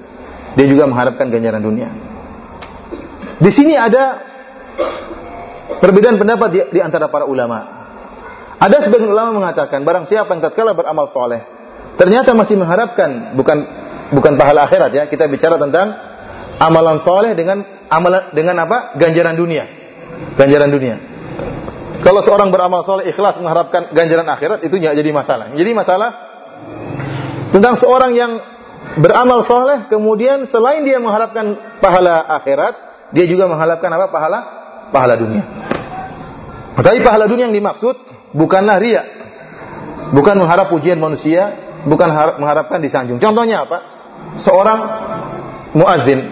Dia juga mengharapkan ganjaran dunia. Di sini ada Perbedaan pendapat di, di antara para ulama. Ada sebagian ulama mengatakan barang siapa yang tatkala beramal soleh ternyata masih mengharapkan bukan bukan pahala akhirat ya kita bicara tentang amalan soleh dengan amalan dengan apa? Ganjaran dunia. Ganjaran dunia. Kalau seorang beramal soleh ikhlas mengharapkan ganjaran akhirat itu tidak jadi masalah. Jadi masalah tentang seorang yang beramal soleh kemudian selain dia mengharapkan pahala akhirat dia juga mengharapkan apa pahala pahala dunia. Tapi pahala dunia yang dimaksud bukanlah ria. Bukan mengharap pujian manusia, bukan mengharapkan disanjung. Contohnya apa? Seorang muadzin.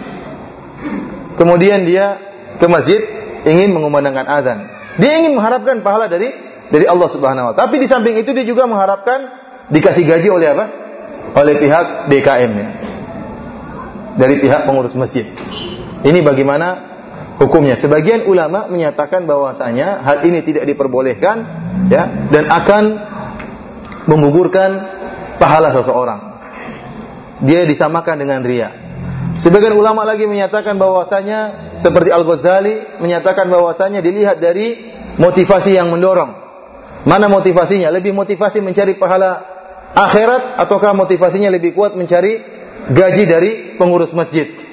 Kemudian dia ke masjid ingin mengumandangkan azan. Dia ingin mengharapkan pahala dari dari Allah Subhanahu wa taala. Tapi di samping itu dia juga mengharapkan dikasih gaji oleh apa? Oleh pihak DKM-nya. Dari pihak pengurus masjid. Ini bagaimana hukumnya. Sebagian ulama menyatakan bahwasanya hal ini tidak diperbolehkan ya dan akan menggugurkan pahala seseorang. Dia disamakan dengan ria. Sebagian ulama lagi menyatakan bahwasanya seperti Al-Ghazali menyatakan bahwasanya dilihat dari motivasi yang mendorong. Mana motivasinya? Lebih motivasi mencari pahala akhirat ataukah motivasinya lebih kuat mencari gaji dari pengurus masjid?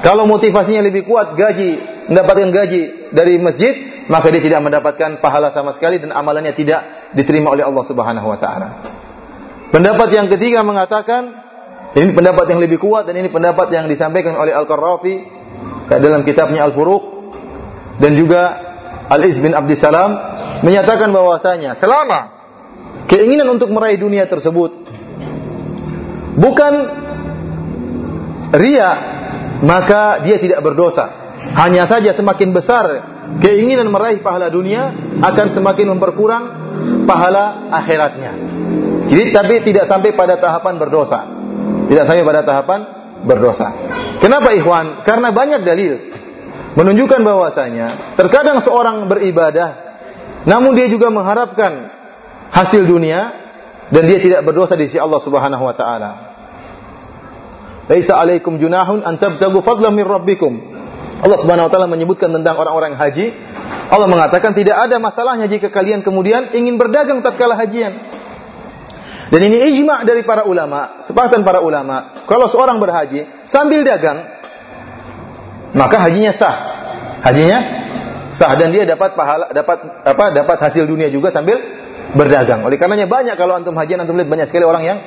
Kalau motivasinya lebih kuat gaji, mendapatkan gaji dari masjid, maka dia tidak mendapatkan pahala sama sekali dan amalannya tidak diterima oleh Allah Subhanahu wa taala. Pendapat yang ketiga mengatakan ini pendapat yang lebih kuat dan ini pendapat yang disampaikan oleh Al-Qarrafi dalam kitabnya Al-Furuq dan juga Al-Iz bin Abdissalam menyatakan bahwasanya selama keinginan untuk meraih dunia tersebut bukan ria maka dia tidak berdosa. Hanya saja semakin besar keinginan meraih pahala dunia akan semakin memperkurang pahala akhiratnya. Jadi tapi tidak sampai pada tahapan berdosa. Tidak sampai pada tahapan berdosa. Kenapa ikhwan? Karena banyak dalil menunjukkan bahwasanya terkadang seorang beribadah namun dia juga mengharapkan hasil dunia dan dia tidak berdosa di sisi Allah Subhanahu wa taala. Laisa alaikum junahun an tabtagu fadlan min rabbikum. Allah Subhanahu wa taala menyebutkan tentang orang-orang haji. Allah mengatakan tidak ada masalahnya jika kalian kemudian ingin berdagang tatkala hajian. Dan ini ijma dari para ulama, sepakatan para ulama, kalau seorang berhaji sambil dagang, maka hajinya sah. Hajinya sah dan dia dapat pahala dapat apa dapat hasil dunia juga sambil berdagang. Oleh karenanya banyak kalau antum hajian antum lihat banyak sekali orang yang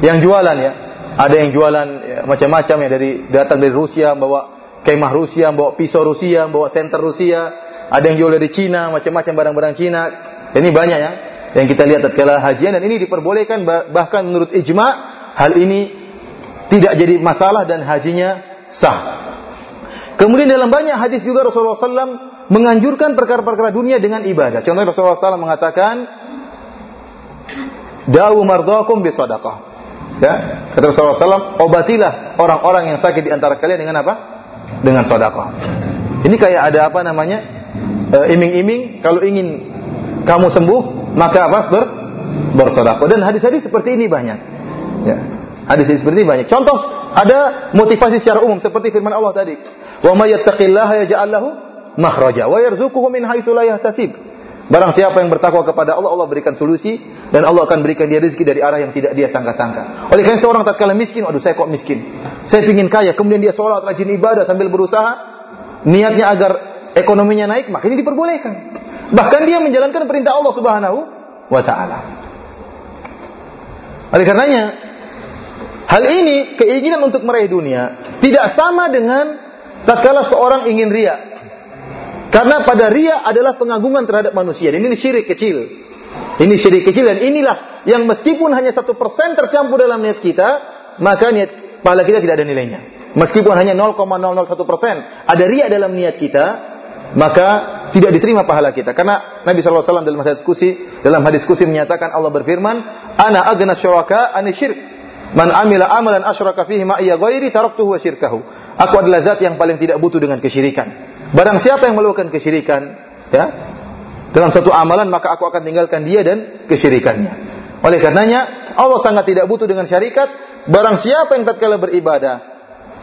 yang jualan ya. Ada yang jualan macam-macam ya dari datang dari Rusia bawa kemah Rusia, bawa pisau Rusia, bawa senter Rusia, ada yang jual dari Cina, macam-macam barang-barang Cina. Ini banyak ya yang kita lihat tatkala hajian dan ini diperbolehkan bahkan menurut ijma hal ini tidak jadi masalah dan hajinya sah. Kemudian dalam banyak hadis juga Rasulullah SAW menganjurkan perkara-perkara dunia dengan ibadah. Contohnya Rasulullah SAW mengatakan, Dawu mardakum bi sadaqah. Ya, kata Rasulullah SAW, obatilah orang-orang yang sakit di antara kalian dengan apa? Dengan sedekah. Ini kayak ada apa namanya? E, iming-iming kalau ingin kamu sembuh, maka apa? Ber bersedekah. Dan hadis-hadis seperti ini banyak. Ya. Hadis seperti ini banyak. Contoh ada motivasi secara umum seperti firman Allah tadi. Wa may yattaqillaha yaj'al lahu makhraja wa yarzuquhu min haitsu la yahtasib. Barang siapa yang bertakwa kepada Allah, Allah berikan solusi dan Allah akan berikan dia rezeki dari arah yang tidak dia sangka-sangka. Oleh karena seorang tatkala miskin, aduh saya kok miskin. Saya ingin kaya, kemudian dia sholat, rajin ibadah sambil berusaha, niatnya agar ekonominya naik, maka ini diperbolehkan. Bahkan dia menjalankan perintah Allah Subhanahu wa taala. Oleh karenanya, hal ini keinginan untuk meraih dunia tidak sama dengan tatkala seorang ingin riak. Karena pada ria adalah pengagungan terhadap manusia. Dan ini syirik kecil. Ini syirik kecil dan inilah yang meskipun hanya satu persen tercampur dalam niat kita, maka niat pahala kita tidak ada nilainya. Meskipun hanya 0,001 persen ada ria dalam niat kita, maka tidak diterima pahala kita. Karena Nabi SAW dalam hadis kusi dalam hadis kusi menyatakan Allah berfirman, Ana agna syuraka ani. Man amila amalan asyraka fihi ma iya ghairi taraktuhu wa syirkahu. Aku adalah zat yang paling tidak butuh dengan kesyirikan. Barang siapa yang melakukan kesyirikan, ya, dalam satu amalan maka aku akan tinggalkan dia dan kesyirikannya. Oleh karenanya Allah sangat tidak butuh dengan syarikat. Barang siapa yang tatkala beribadah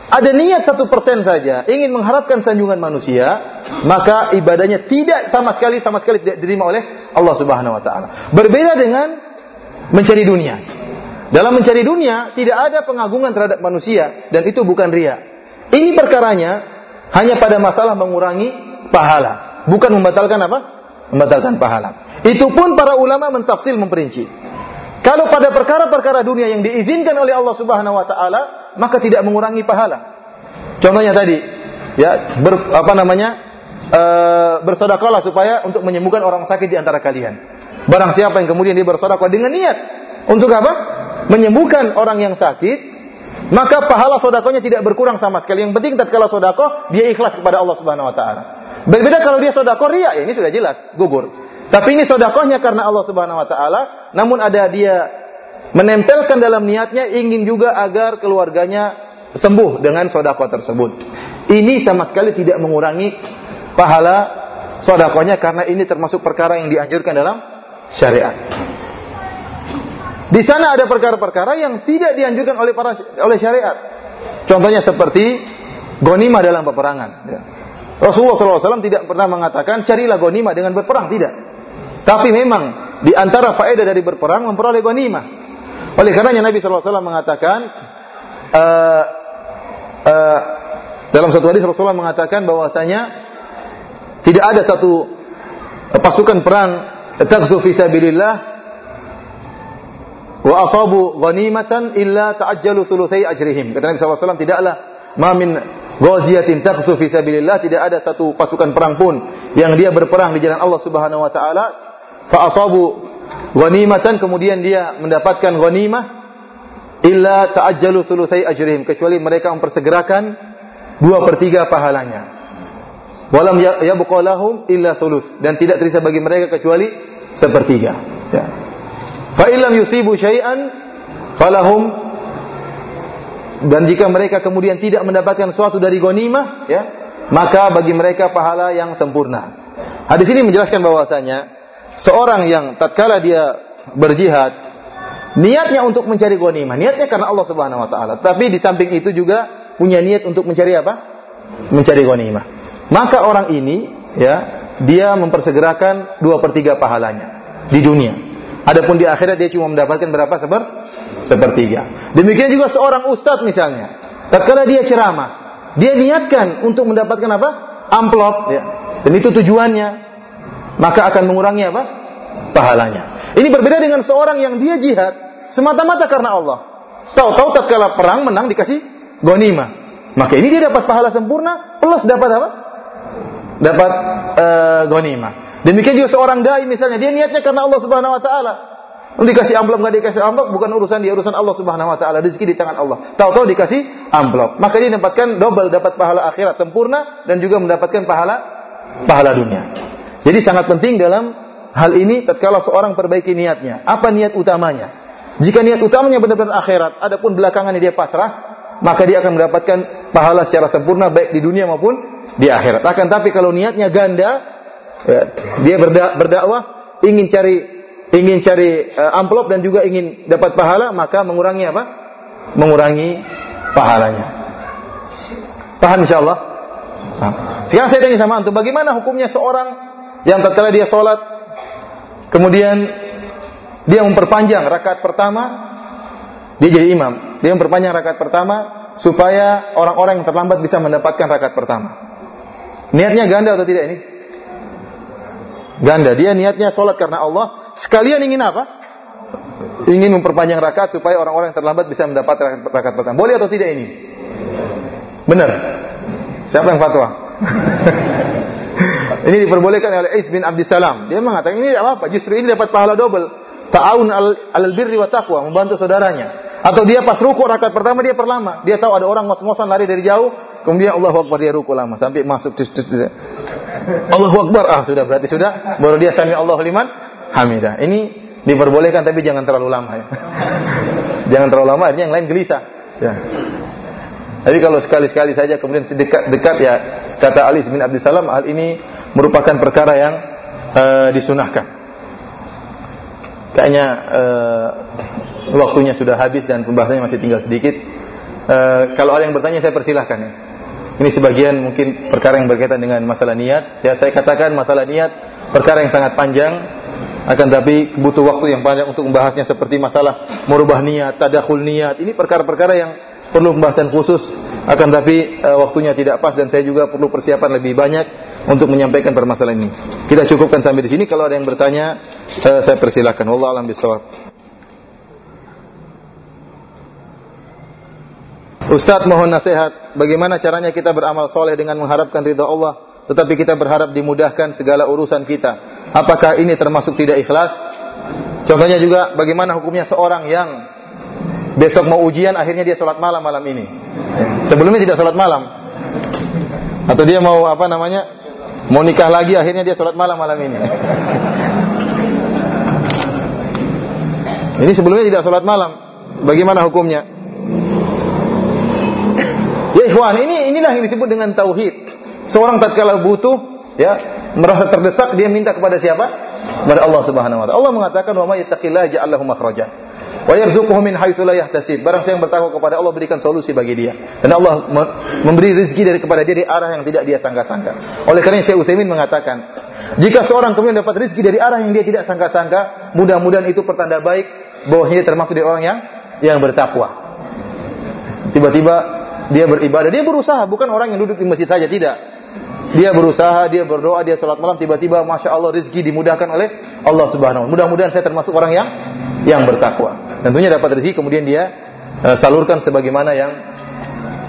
ada niat satu persen saja ingin mengharapkan sanjungan manusia, maka ibadahnya tidak sama sekali sama sekali tidak diterima oleh Allah Subhanahu Wa Taala. Berbeda dengan mencari dunia. Dalam mencari dunia tidak ada pengagungan terhadap manusia dan itu bukan ria. Ini perkaranya hanya pada masalah mengurangi pahala, bukan membatalkan apa? Membatalkan pahala. Itu pun para ulama mentafsir memperinci. Kalau pada perkara-perkara dunia yang diizinkan oleh Allah Subhanahu wa taala, maka tidak mengurangi pahala. Contohnya tadi, ya, ber, apa namanya? E, bersedekahlah supaya untuk menyembuhkan orang sakit di antara kalian. Barang siapa yang kemudian dia bersedekah dengan niat untuk apa? Menyembuhkan orang yang sakit, maka pahala sodakonya tidak berkurang sama sekali. Yang penting tatkala sodako, dia ikhlas kepada Allah Subhanahu Wa Taala. Berbeda kalau dia sodako ria, ya ini sudah jelas, gugur. Tapi ini sodakohnya karena Allah Subhanahu Wa Taala. Namun ada dia menempelkan dalam niatnya ingin juga agar keluarganya sembuh dengan sodako tersebut. Ini sama sekali tidak mengurangi pahala sodakonya karena ini termasuk perkara yang dianjurkan dalam syariat. Di sana ada perkara-perkara yang tidak dianjurkan oleh para oleh syariat. Contohnya seperti gonima dalam peperangan. Rasulullah SAW tidak pernah mengatakan carilah gonima dengan berperang tidak. Tapi memang di antara faedah dari berperang memperoleh gonima. Oleh karenanya Nabi SAW mengatakan uh, uh, dalam satu hadis Rasulullah mengatakan bahwasanya tidak ada satu pasukan perang tagzu fi sabilillah wa asabu ghanimatan illa ta'ajjalu thulutsai ajrihim. Kata Nabi SAW, tidaklah ma min ghaziyatin taqsu fi sabilillah, tidak ada satu pasukan perang pun yang dia berperang di jalan Allah Subhanahu wa taala fa asabu ghanimatan kemudian dia mendapatkan ghanimah illa ta'ajjalu thulutsai ajrihim kecuali mereka mempersegerakan dua per tiga pahalanya. Walam ya- lahum illa thuluth dan tidak tersisa bagi mereka kecuali sepertiga. Ya. Fa illam yusibu syai'an falahum dan jika mereka kemudian tidak mendapatkan sesuatu dari ghanimah ya, maka bagi mereka pahala yang sempurna. Hadis ini menjelaskan bahwasanya seorang yang tatkala dia berjihad niatnya untuk mencari ghanimah, niatnya karena Allah Subhanahu wa taala. Tapi di samping itu juga punya niat untuk mencari apa? Mencari ghanimah. Maka orang ini ya, dia mempersegerakan dua per tiga pahalanya di dunia. Adapun di akhirat dia cuma mendapatkan berapa seper? Sepertiga. Demikian juga seorang ustadz misalnya. Tatkala dia ceramah, dia niatkan untuk mendapatkan apa? Amplop ya. Dan itu tujuannya. Maka akan mengurangi apa? Pahalanya. Ini berbeda dengan seorang yang dia jihad semata-mata karena Allah. Tahu-tahu tatkala perang menang dikasih ghanimah. Maka ini dia dapat pahala sempurna plus dapat apa? Dapat uh, ghanimah. Demikian juga seorang dai misalnya dia niatnya karena Allah Subhanahu wa taala. Dikasih amplop nggak dikasih amplop bukan urusan dia urusan Allah Subhanahu wa taala. Rezeki di tangan Allah. Tahu-tahu dikasih amplop. Maka dia mendapatkan double dapat pahala akhirat sempurna dan juga mendapatkan pahala pahala dunia. Jadi sangat penting dalam hal ini tatkala seorang perbaiki niatnya. Apa niat utamanya? Jika niat utamanya benar-benar akhirat, adapun belakangannya dia pasrah, maka dia akan mendapatkan pahala secara sempurna baik di dunia maupun di akhirat. Akan tapi kalau niatnya ganda, ya, dia berda berdakwah ingin cari ingin cari uh, amplop dan juga ingin dapat pahala, maka mengurangi apa? Mengurangi pahalanya. Paham insyaallah? Nah. Sekarang saya tanya sama antum, bagaimana hukumnya seorang yang tatkala dia sholat, kemudian dia memperpanjang rakaat pertama, dia jadi imam. Dia memperpanjang rakaat pertama supaya orang-orang yang terlambat bisa mendapatkan rakaat pertama. Niatnya ganda atau tidak ini? Ganda. Dia niatnya sholat karena Allah. Sekalian ingin apa? Ingin memperpanjang rakaat supaya orang-orang yang terlambat bisa mendapat rakaat, pertama. Boleh atau tidak ini? Benar. Siapa yang fatwa? [laughs] ini diperbolehkan oleh Ais bin Abdissalam. Dia mengatakan ini tidak apa-apa. Justru ini dapat pahala double. Ta'awun al birri wa taqwa, membantu saudaranya. Atau dia pas ruku rakaat pertama dia perlama. Dia tahu ada orang ngos-ngosan lari dari jauh, kemudian Allah Akbar dia ruku lama sampai masuk tis, tis, tis. Allah Akbar ah sudah berarti sudah baru dia sami Allah liman hamidah. Ini diperbolehkan tapi jangan terlalu lama ya. [laughs] jangan terlalu lama akhirnya yang lain gelisah. Ya. Tapi kalau sekali-sekali saja kemudian sedekat-dekat ya kata Ali bin Abdul Salam hal ini merupakan perkara yang uh, disunahkan. Kayaknya uh, waktunya sudah habis dan pembahasannya masih tinggal sedikit. Uh, kalau ada yang bertanya saya persilahkan ya. Ini sebagian mungkin perkara yang berkaitan dengan masalah niat. Ya saya katakan masalah niat perkara yang sangat panjang akan tapi butuh waktu yang panjang untuk membahasnya seperti masalah merubah niat, tadakhul niat. Ini perkara-perkara yang perlu pembahasan khusus akan tapi uh, waktunya tidak pas dan saya juga perlu persiapan lebih banyak untuk menyampaikan permasalahan ini. Kita cukupkan sampai di sini. Kalau ada yang bertanya, uh, saya persilahkan. Wallah alam bisawab. Ustadz mohon nasihat, bagaimana caranya kita beramal soleh dengan mengharapkan ridha Allah, tetapi kita berharap dimudahkan segala urusan kita. Apakah ini termasuk tidak ikhlas? Contohnya juga, bagaimana hukumnya seorang yang besok mau ujian, akhirnya dia sholat malam malam ini. Sebelumnya tidak sholat malam. Atau dia mau apa namanya, mau nikah lagi, akhirnya dia sholat malam malam ini. Ini sebelumnya tidak sholat malam. Bagaimana hukumnya? Ya ikhwan, ini inilah yang disebut dengan tauhid. Seorang tatkala butuh, ya, merasa terdesak, dia minta kepada siapa? Kepada Allah Subhanahu wa taala. Allah mengatakan, "Wa may yattaqillaha ja'al lahu makhraja." Wa yarzuquhu min haitsu la yahtasib. Barang siapa yang bertakwa kepada Allah berikan solusi bagi dia. Dan Allah memberi rezeki dari kepada dia di arah yang tidak dia sangka-sangka. Oleh karena Syekh Utsaimin mengatakan, jika seorang kemudian dapat rezeki dari arah yang dia tidak sangka-sangka, mudah-mudahan itu pertanda baik bahwa dia termasuk dari orang yang yang bertakwa. Tiba-tiba dia beribadah, dia berusaha, bukan orang yang duduk di masjid saja, tidak. Dia berusaha, dia berdoa, dia sholat malam, tiba-tiba masya Allah rezeki dimudahkan oleh Allah Subhanahu. Mudah-mudahan saya termasuk orang yang yang bertakwa. Tentunya dapat rezeki, kemudian dia uh, salurkan sebagaimana yang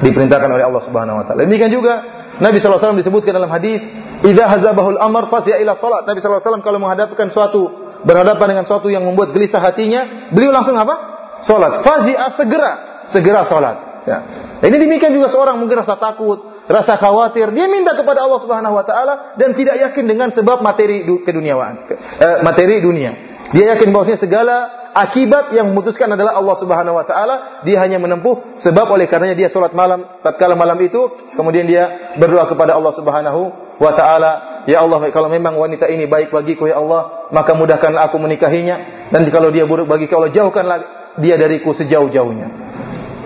diperintahkan oleh Allah Subhanahu Wa Taala. Demikian juga Nabi SAW disebutkan dalam hadis, "Idza hazabahul amr fasya ila salat." Nabi SAW kalau menghadapkan suatu berhadapan dengan suatu yang membuat gelisah hatinya, beliau langsung apa? Salat. Fazia segera, segera salat. Ya. Ini demikian juga seorang mungkin rasa takut, rasa khawatir, dia minta kepada Allah Subhanahu wa taala dan tidak yakin dengan sebab materi keduniaan, eh, materi dunia. Dia yakin bahwasanya segala akibat yang memutuskan adalah Allah Subhanahu wa taala. Dia hanya menempuh sebab oleh karenanya dia salat malam tatkala malam itu, kemudian dia berdoa kepada Allah Subhanahu wa taala, "Ya Allah, kalau memang wanita ini baik bagiku ya Allah, maka mudahkanlah aku menikahinya dan kalau dia buruk bagi Allah, jauhkanlah dia dariku sejauh-jauhnya."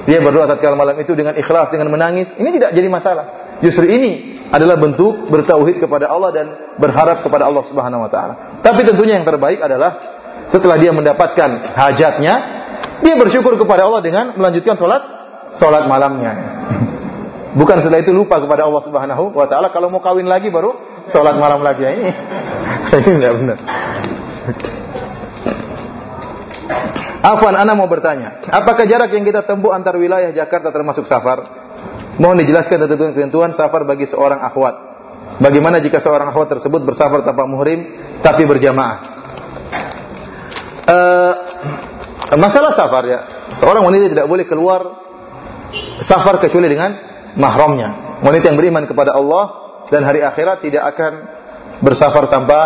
Dia berdoa tatkala malam itu dengan ikhlas, dengan menangis. Ini tidak jadi masalah. Justru ini adalah bentuk bertauhid kepada Allah dan berharap kepada Allah Subhanahu wa taala. Tapi tentunya yang terbaik adalah setelah dia mendapatkan hajatnya, dia bersyukur kepada Allah dengan melanjutkan sholat sholat malamnya. [laughs] Bukan setelah itu lupa kepada Allah Subhanahu wa taala kalau mau kawin lagi baru sholat malam lagi ini. [laughs] ini tidak benar. Afwan, Ana mau bertanya, apakah jarak yang kita tempuh antar wilayah Jakarta termasuk safar? Mohon dijelaskan ketentuan-ketentuan safar bagi seorang akhwat. Bagaimana jika seorang akhwat tersebut bersafar tanpa muhrim tapi berjamaah? uh, masalah safar ya. Seorang wanita tidak boleh keluar safar kecuali dengan mahramnya. Wanita yang beriman kepada Allah dan hari akhirat tidak akan bersafar tanpa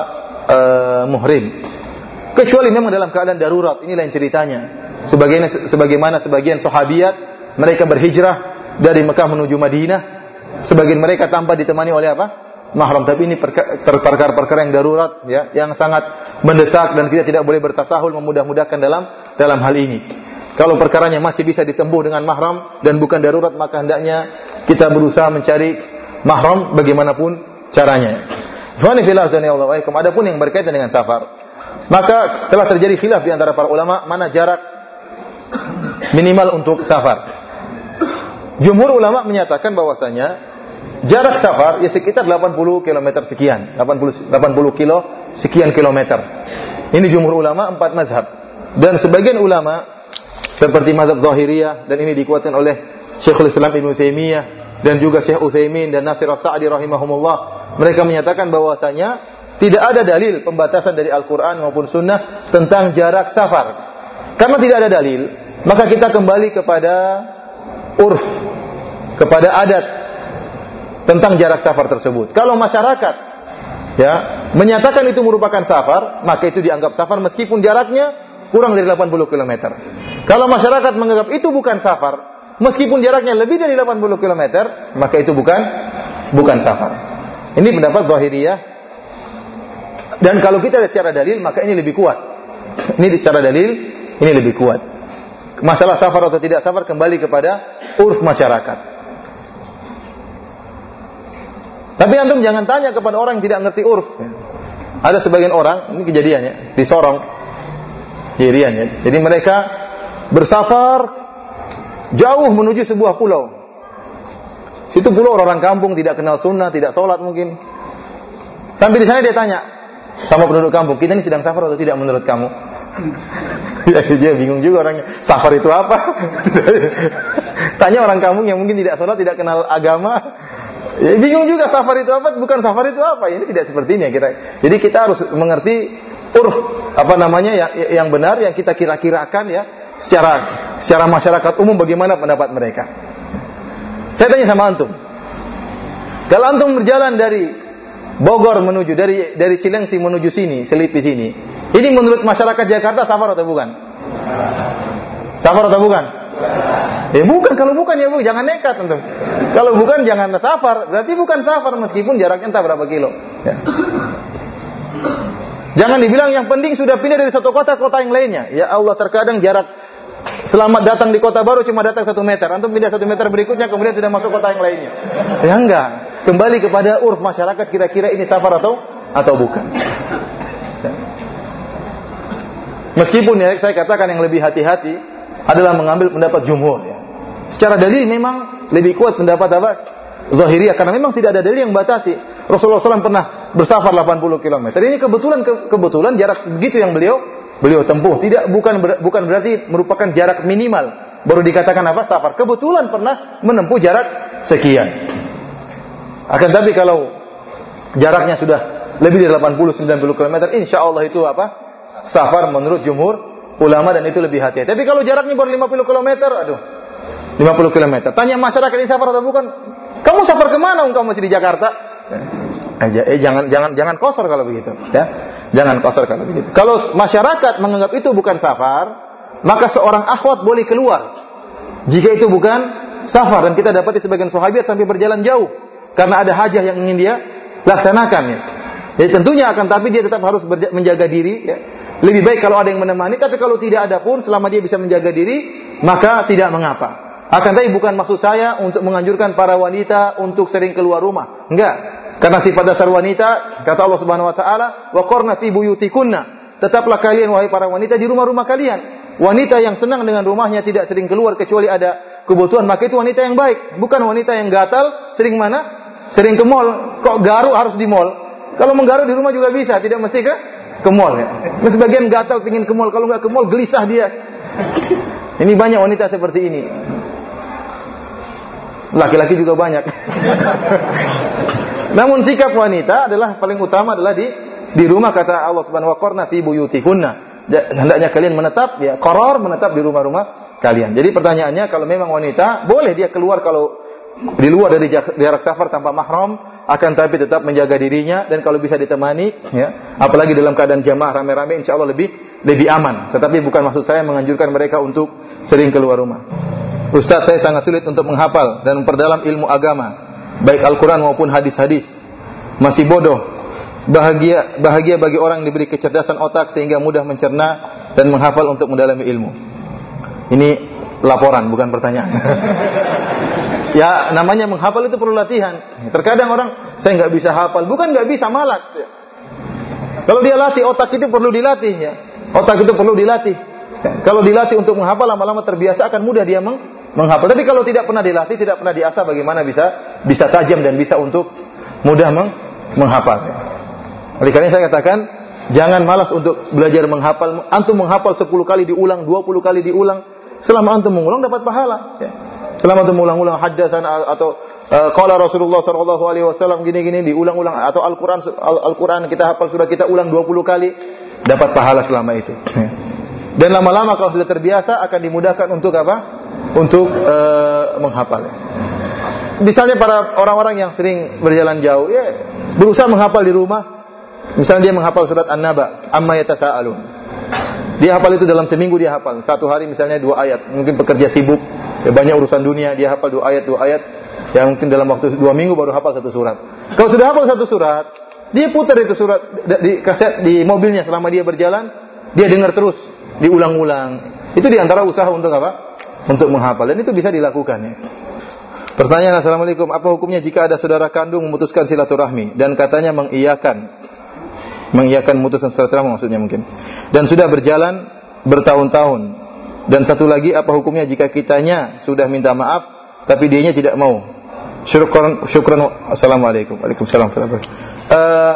uh, muhrim. Kecuali memang dalam keadaan darurat. Inilah yang ceritanya. Sebagaimana, sebagaimana sebagian sahabiat mereka berhijrah dari Mekah menuju Madinah. Sebagian mereka tanpa ditemani oleh apa? Mahram. Tapi ini perkara-perkara yang darurat, ya, yang sangat mendesak dan kita tidak boleh bertasahul memudah-mudahkan dalam dalam hal ini. Kalau perkaranya masih bisa ditempuh dengan mahram dan bukan darurat maka hendaknya kita berusaha mencari mahram bagaimanapun caranya. Fillah Allah Adapun yang berkaitan dengan safar, maka telah terjadi khilaf di antara para ulama mana jarak minimal untuk safar. Jumhur ulama menyatakan bahwasanya jarak safar ya sekitar 80 km sekian, 80 80 kilo sekian kilometer. Ini jumhur ulama empat mazhab. Dan sebagian ulama seperti mazhab Zahiriyah dan ini dikuatkan oleh Syekhul Islam Ibnu Taimiyah dan juga Syekh Utsaimin dan Nasir As-Sa'di rahimahumullah, mereka menyatakan bahwasanya tidak ada dalil pembatasan dari Al-Qur'an maupun sunnah tentang jarak safar. Karena tidak ada dalil, maka kita kembali kepada urf, kepada adat tentang jarak safar tersebut. Kalau masyarakat ya menyatakan itu merupakan safar, maka itu dianggap safar meskipun jaraknya kurang dari 80 km. Kalau masyarakat menganggap itu bukan safar, meskipun jaraknya lebih dari 80 km, maka itu bukan bukan safar. Ini pendapat Zahiriyah. Dan kalau kita lihat secara dalil, maka ini lebih kuat. Ini secara dalil, ini lebih kuat. Masalah safar atau tidak safar kembali kepada urf masyarakat. Tapi antum jangan tanya kepada orang yang tidak ngerti urf. Ada sebagian orang, ini kejadiannya, di Sorong, ya. Jadi mereka bersafar jauh menuju sebuah pulau. Situ pulau orang kampung tidak kenal sunnah, tidak sholat mungkin. Sampai di sana dia tanya sama penduduk kampung, kita ini sedang safar atau tidak menurut kamu? [laughs] ya, dia bingung juga orangnya. Safar itu apa? [laughs] Tanya orang kampung yang mungkin tidak sholat, tidak kenal agama, Ya, bingung juga safar itu apa, bukan safar itu apa. Ini tidak seperti ini ya kita. Jadi kita harus mengerti urf apa namanya ya, yang benar yang kita kira-kirakan ya secara secara masyarakat umum bagaimana pendapat mereka. Saya tanya sama antum. Kalau antum berjalan dari Bogor menuju dari dari Cilengsi menuju sini, Selipi sini. Ini menurut masyarakat Jakarta safar atau bukan? Safar atau bukan? Eh bukan, kalau bukan ya bu, jangan nekat tentu. Kalau bukan jangan safar, berarti bukan safar meskipun jaraknya entah berapa kilo. Ya. Jangan dibilang yang penting sudah pindah dari satu kota ke kota yang lainnya. Ya Allah terkadang jarak selamat datang di kota baru cuma datang satu meter. Antum pindah satu meter berikutnya kemudian sudah masuk kota yang lainnya. Ya enggak. Kembali kepada urf masyarakat kira-kira ini safar atau atau bukan. Ya. Meskipun ya saya katakan yang lebih hati-hati adalah mengambil pendapat jumhur ya. Secara dalil memang lebih kuat pendapat apa? Zahiriyah karena memang tidak ada dalil yang batasi. Rasulullah SAW pernah bersafar 80 km. Ini kebetulan ke, kebetulan jarak segitu yang beliau beliau tempuh. Tidak bukan ber, bukan berarti merupakan jarak minimal. Baru dikatakan apa? Safar. Kebetulan pernah menempuh jarak sekian. Akan tapi kalau jaraknya sudah lebih dari 80 90 km, insya Allah itu apa? Safar menurut jumhur ulama dan itu lebih hati-hati. Tapi kalau jaraknya baru 50 km, aduh, 50 km. Tanya masyarakat ini safar atau bukan? Kamu safar ke mana? Kamu masih di Jakarta? Eh, eh, jangan jangan jangan kosor kalau begitu, ya. Jangan kosor kalau begitu. Kalau masyarakat menganggap itu bukan safar, maka seorang akhwat boleh keluar. Jika itu bukan safar dan kita dapati sebagian sahabat sampai berjalan jauh karena ada hajah yang ingin dia laksanakan ya. Jadi tentunya akan tapi dia tetap harus menjaga diri ya. Lebih baik kalau ada yang menemani, tapi kalau tidak ada pun selama dia bisa menjaga diri, maka tidak mengapa. Akan tapi bukan maksud saya untuk menganjurkan para wanita untuk sering keluar rumah. Enggak. Karena sifat dasar wanita, kata Allah Subhanahu wa taala, "Wa qarna fi buyutikunna." Tetaplah kalian wahai para wanita di rumah-rumah kalian. Wanita yang senang dengan rumahnya tidak sering keluar kecuali ada kebutuhan, maka itu wanita yang baik, bukan wanita yang gatal, sering mana? Sering ke mall. Kok garuk harus di mall? Kalau menggaruk di rumah juga bisa, tidak mesti ke ke mall ya. Sebagian gatal ingin ke mall, kalau nggak ke mall gelisah dia. Ini banyak wanita seperti ini. Laki-laki juga banyak. [laughs] Namun sikap wanita adalah paling utama adalah di di rumah kata Allah Subhanahu wa taala fi buyutikunna. Hendaknya kalian menetap ya koror menetap di rumah-rumah kalian. Jadi pertanyaannya kalau memang wanita boleh dia keluar kalau di luar dari jarak safar tanpa mahram akan tapi tetap menjaga dirinya dan kalau bisa ditemani ya apalagi dalam keadaan jamaah rame-rame insya Allah lebih lebih aman tetapi bukan maksud saya menganjurkan mereka untuk sering keluar rumah Ustaz saya sangat sulit untuk menghafal dan memperdalam ilmu agama, baik Al-Quran maupun hadis-hadis. Masih bodoh. Bahagia bahagia bagi orang diberi kecerdasan otak sehingga mudah mencerna dan menghafal untuk mendalami ilmu. Ini laporan bukan pertanyaan. [laughs] ya namanya menghafal itu perlu latihan. Terkadang orang saya nggak bisa hafal, bukan nggak bisa malas. Kalau dia latih otak itu perlu dilatih ya. Otak itu perlu dilatih. Kalau dilatih untuk menghafal lama-lama terbiasa akan mudah dia meng menghafal. Tapi kalau tidak pernah dilatih, tidak pernah diasah, bagaimana bisa bisa tajam dan bisa untuk mudah meng, menghafal. Oleh karena saya katakan, jangan malas untuk belajar menghafal. Antum menghafal 10 kali diulang, 20 kali diulang. Selama antum mengulang dapat pahala. Ya. Selama antum mengulang-ulang haddatsan atau uh, Rasulullah sallallahu alaihi wasallam gini-gini diulang-ulang atau Al-Qur'an Al-Qur'an kita hafal sudah kita ulang 20 kali dapat pahala selama itu. Ya. Dan lama-lama kalau sudah terbiasa akan dimudahkan untuk apa? Untuk uh, menghafal. Misalnya para orang-orang yang sering berjalan jauh, ya berusaha menghafal di rumah. Misalnya dia menghafal surat An-Naba, amma yatasaalun. Dia hafal itu dalam seminggu dia hafal. Satu hari misalnya dua ayat. Mungkin pekerja sibuk, ya banyak urusan dunia, dia hafal dua ayat, dua ayat. Ya mungkin dalam waktu dua minggu baru hafal satu surat. Kalau sudah hafal satu surat, dia putar itu surat di kaset di mobilnya selama dia berjalan, dia dengar terus, diulang-ulang. Itu di antara usaha untuk apa? Untuk menghafal. Dan itu bisa dilakukan ya. Pertanyaan Assalamualaikum, apa hukumnya jika ada saudara kandung memutuskan silaturahmi? Dan katanya mengiyakan. Mengiyakan memutuskan silaturahmi maksudnya mungkin. Dan sudah berjalan bertahun-tahun. Dan satu lagi apa hukumnya jika kitanya sudah minta maaf tapi dianya tidak mau? Syukran syukran assalamualaikum. Waalaikumsalam uh,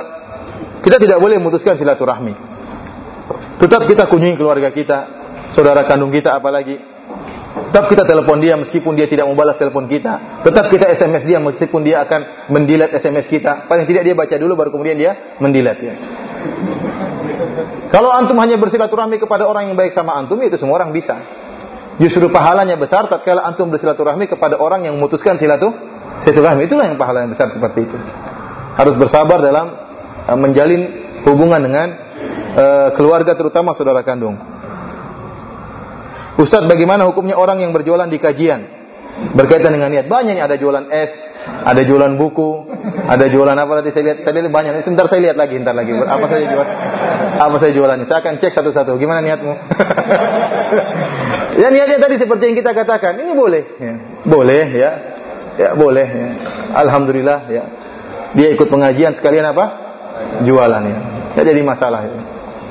kita tidak boleh memutuskan silaturahmi. Tetap kita kunjungi keluarga kita saudara kandung kita apalagi Tetap kita telepon dia meskipun dia tidak membalas telepon kita. Tetap kita SMS dia meskipun dia akan mendilat SMS kita. Paling tidak dia baca dulu baru kemudian dia mendilat ya. Kalau antum hanya bersilaturahmi kepada orang yang baik sama antum itu semua orang bisa. Justru pahalanya besar tatkala antum bersilaturahmi kepada orang yang memutuskan silatu silaturahmi itulah yang pahala yang besar seperti itu. Harus bersabar dalam uh, menjalin hubungan dengan uh, keluarga terutama saudara kandung. Ustaz bagaimana hukumnya orang yang berjualan di kajian? Berkaitan dengan niat. Banyak ada jualan es, ada jualan buku, ada jualan apa tadi saya lihat. Tadi banyak. Sebentar saya lihat lagi, ntar lagi. Apa saya jual? Apa saya jualan? Saya akan cek satu-satu. Gimana niatmu? ya niatnya tadi seperti yang kita katakan. Ini boleh. Ya. Boleh ya. Ya boleh ya. Alhamdulillah ya. Dia ikut pengajian sekalian apa? Jualan ya. Ya jadi masalah ya.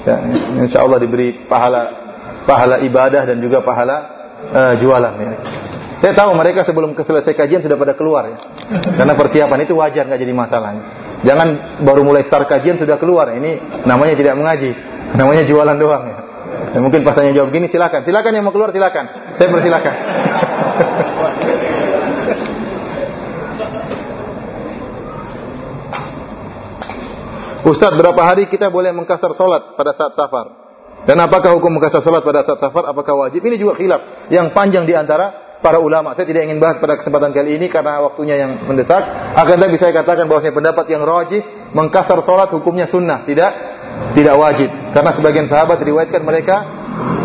ya insya Allah diberi pahala pahala ibadah dan juga pahala uh, jualan ya. Saya tahu mereka sebelum selesai kajian sudah pada keluar ya. Karena persiapan itu wajar nggak jadi masalah. Ya. Jangan baru mulai start kajian sudah keluar. Ini namanya tidak mengaji. Namanya jualan doang ya. Dan mungkin pasanya jawab gini silakan. Silakan yang mau keluar silakan. Saya persilakan. [laughs] Ustaz, berapa hari kita boleh mengkasar solat pada saat safar? Dan apakah hukum mengkasar salat pada saat safar? Apakah wajib? Ini juga khilaf yang panjang di antara para ulama. Saya tidak ingin bahas pada kesempatan kali ini karena waktunya yang mendesak. Akan tapi saya katakan bahwasanya pendapat yang rajih mengkasar salat hukumnya sunnah, tidak tidak wajib. Karena sebagian sahabat diriwayatkan mereka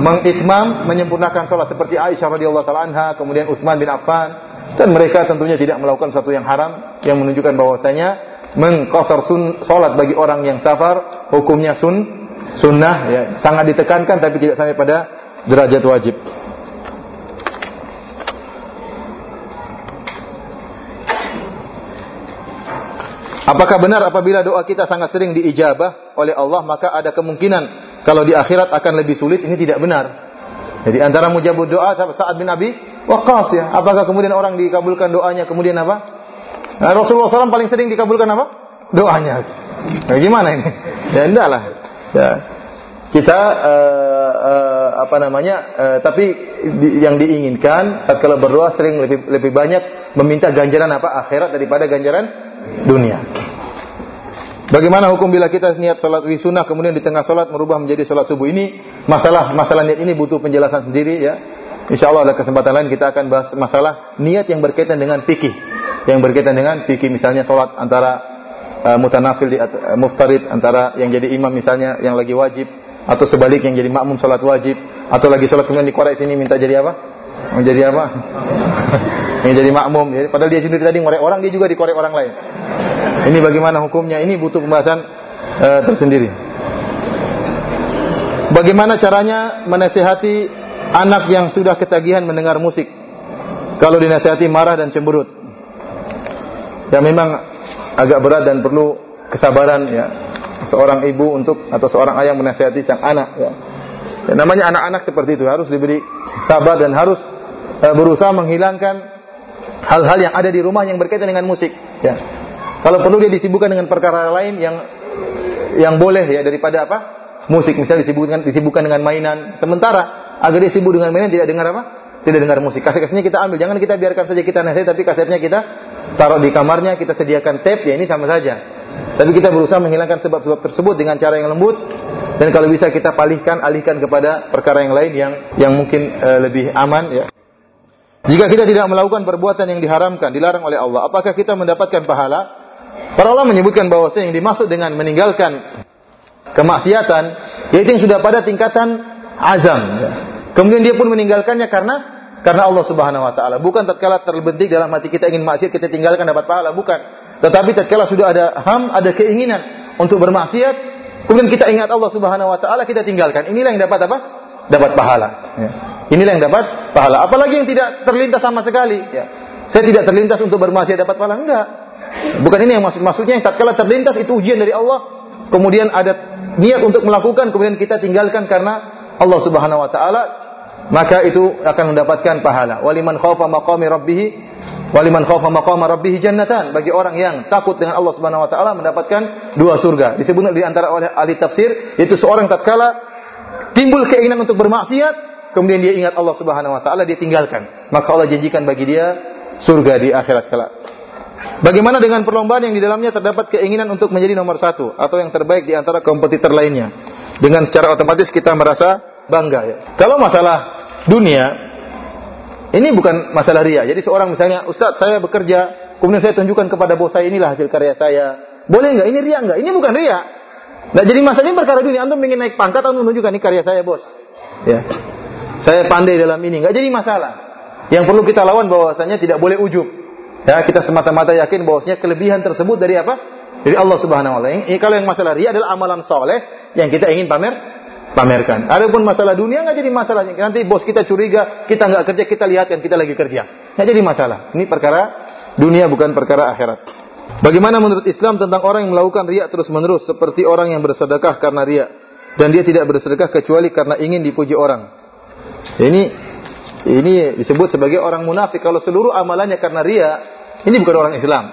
mengitmam menyempurnakan salat seperti Aisyah radhiyallahu taala anha, kemudian Utsman bin Affan dan mereka tentunya tidak melakukan sesuatu yang haram yang menunjukkan bahwasanya mengkasar salat bagi orang yang safar hukumnya sun sunnah ya sangat ditekankan tapi tidak sampai pada derajat wajib. Apakah benar apabila doa kita sangat sering diijabah oleh Allah maka ada kemungkinan kalau di akhirat akan lebih sulit? Ini tidak benar. Jadi antara mujabud doa saat bin Abi Waqqas ya. Apakah kemudian orang dikabulkan doanya kemudian apa? Nah, Rasulullah SAW paling sering dikabulkan apa? Doanya. Nah, gimana ini? Ya enggak lah. Ya. Kita uh, uh, apa namanya? Uh, tapi di, yang diinginkan kalau berdoa sering lebih lebih banyak meminta ganjaran apa? Akhirat daripada ganjaran dunia. Bagaimana hukum bila kita niat salat wisunah kemudian di tengah salat merubah menjadi salat subuh ini? Masalah masalah niat ini butuh penjelasan sendiri ya. Insya Allah ada kesempatan lain kita akan bahas masalah niat yang berkaitan dengan fikih. Yang berkaitan dengan fikih misalnya salat antara uh, mutanafil di uh, muftarid antara yang jadi imam misalnya yang lagi wajib atau sebalik yang jadi makmum salat wajib atau lagi salat kemudian dikorek sini minta jadi apa? Menjadi apa? [laughs] yang jadi makmum. Jadi, padahal dia sendiri tadi ngorek orang, dia juga dikorek orang lain. Ini bagaimana hukumnya? Ini butuh pembahasan uh, tersendiri. Bagaimana caranya menasehati anak yang sudah ketagihan mendengar musik? Kalau dinasehati marah dan cemberut. Ya memang agak berat dan perlu kesabaran ya seorang ibu untuk atau seorang ayah menasehati sang anak ya. ya namanya anak-anak seperti itu harus diberi sabar dan harus uh, berusaha menghilangkan hal-hal yang ada di rumah yang berkaitan dengan musik ya kalau perlu dia disibukkan dengan perkara lain yang yang boleh ya daripada apa? Musik misalnya disibukkan disibukkan dengan mainan. Sementara agar dia sibuk dengan mainan tidak dengar apa? Tidak dengar musik. Kaset-kasetnya kita ambil. Jangan kita biarkan saja kita nasihat tapi kasetnya kita taruh di kamarnya, kita sediakan tape ya ini sama saja. Tapi kita berusaha menghilangkan sebab-sebab tersebut dengan cara yang lembut dan kalau bisa kita palihkan alihkan kepada perkara yang lain yang yang mungkin uh, lebih aman ya. Jika kita tidak melakukan perbuatan yang diharamkan, dilarang oleh Allah, apakah kita mendapatkan pahala? Para ulama menyebutkan bahwa yang dimaksud dengan meninggalkan kemaksiatan yaitu yang sudah pada tingkatan azam. Kemudian dia pun meninggalkannya karena karena Allah Subhanahu wa taala. Bukan tatkala terbentik dalam hati kita ingin maksiat kita tinggalkan dapat pahala, bukan. Tetapi tatkala sudah ada ham, ada keinginan untuk bermaksiat, kemudian kita ingat Allah Subhanahu wa taala, kita tinggalkan. Inilah yang dapat apa? Dapat pahala. Ya. Inilah yang dapat pahala. Apalagi yang tidak terlintas sama sekali, ya. Saya tidak terlintas untuk bermaksiat dapat pahala enggak. Bukan ini yang maksud maksudnya yang tatkala terlintas itu ujian dari Allah, kemudian ada niat untuk melakukan kemudian kita tinggalkan karena Allah Subhanahu wa taala maka itu akan mendapatkan pahala. Waliman khaufa maqami rabbih waliman khaufa maqama rabbih jannatan. Bagi orang yang takut dengan Allah Subhanahu wa taala mendapatkan dua surga. Disebut di antara oleh ahli tafsir itu seorang tatkala timbul keinginan untuk bermaksiat, kemudian dia ingat Allah Subhanahu wa taala dia tinggalkan. Maka Allah janjikan bagi dia surga di akhirat kelak. Bagaimana dengan perlombaan yang di dalamnya terdapat keinginan untuk menjadi nomor satu atau yang terbaik di antara kompetitor lainnya? Dengan secara otomatis kita merasa bangga ya. Kalau masalah dunia, ini bukan masalah ria. Jadi seorang misalnya, Ustaz saya bekerja, kemudian saya tunjukkan kepada bos saya inilah hasil karya saya. Boleh nggak? Ini ria nggak? Ini bukan ria. Nah jadi masalah ini perkara dunia. Antum ingin naik pangkat, antum menunjukkan ini karya saya bos. Ya. Saya pandai dalam ini. Nggak jadi masalah. Yang perlu kita lawan bahwasanya tidak boleh ujub. Ya, kita semata-mata yakin bahwasanya kelebihan tersebut dari apa? Dari Allah Subhanahu wa taala. Ini kalau yang masalah ria adalah amalan soleh yang kita ingin pamer pamerkan. Adapun masalah dunia nggak jadi masalah. Nanti bos kita curiga, kita nggak kerja, kita lihat kan kita lagi kerja. Nggak jadi masalah. Ini perkara dunia bukan perkara akhirat. Bagaimana menurut Islam tentang orang yang melakukan riak terus-menerus seperti orang yang bersedekah karena riak dan dia tidak bersedekah kecuali karena ingin dipuji orang. Ini ini disebut sebagai orang munafik kalau seluruh amalannya karena ria ini bukan orang Islam.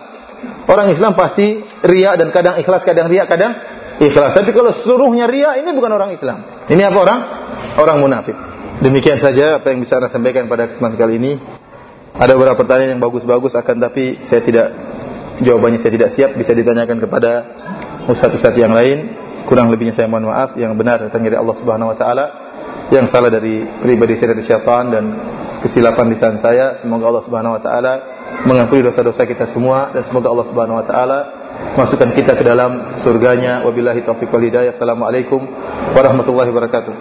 Orang Islam pasti ria dan kadang ikhlas, kadang ria, kadang ikhlas. Tapi kalau seluruhnya ria ini bukan orang Islam. Ini apa orang? Orang munafik. Demikian saja apa yang bisa saya sampaikan pada kesempatan kali ini. Ada beberapa pertanyaan yang bagus-bagus akan tapi saya tidak jawabannya saya tidak siap bisa ditanyakan kepada ustaz-ustaz yang lain. Kurang lebihnya saya mohon maaf yang benar datang dari Allah Subhanahu wa taala, yang salah dari pribadi saya dari syaitan dan kesilapan lisan saya. Semoga Allah Subhanahu wa taala mengampuni dosa-dosa kita semua dan semoga Allah Subhanahu wa taala masukkan kita ke dalam surganya. Wabillahi taufiq wal hidayah. Assalamualaikum warahmatullahi wabarakatuh.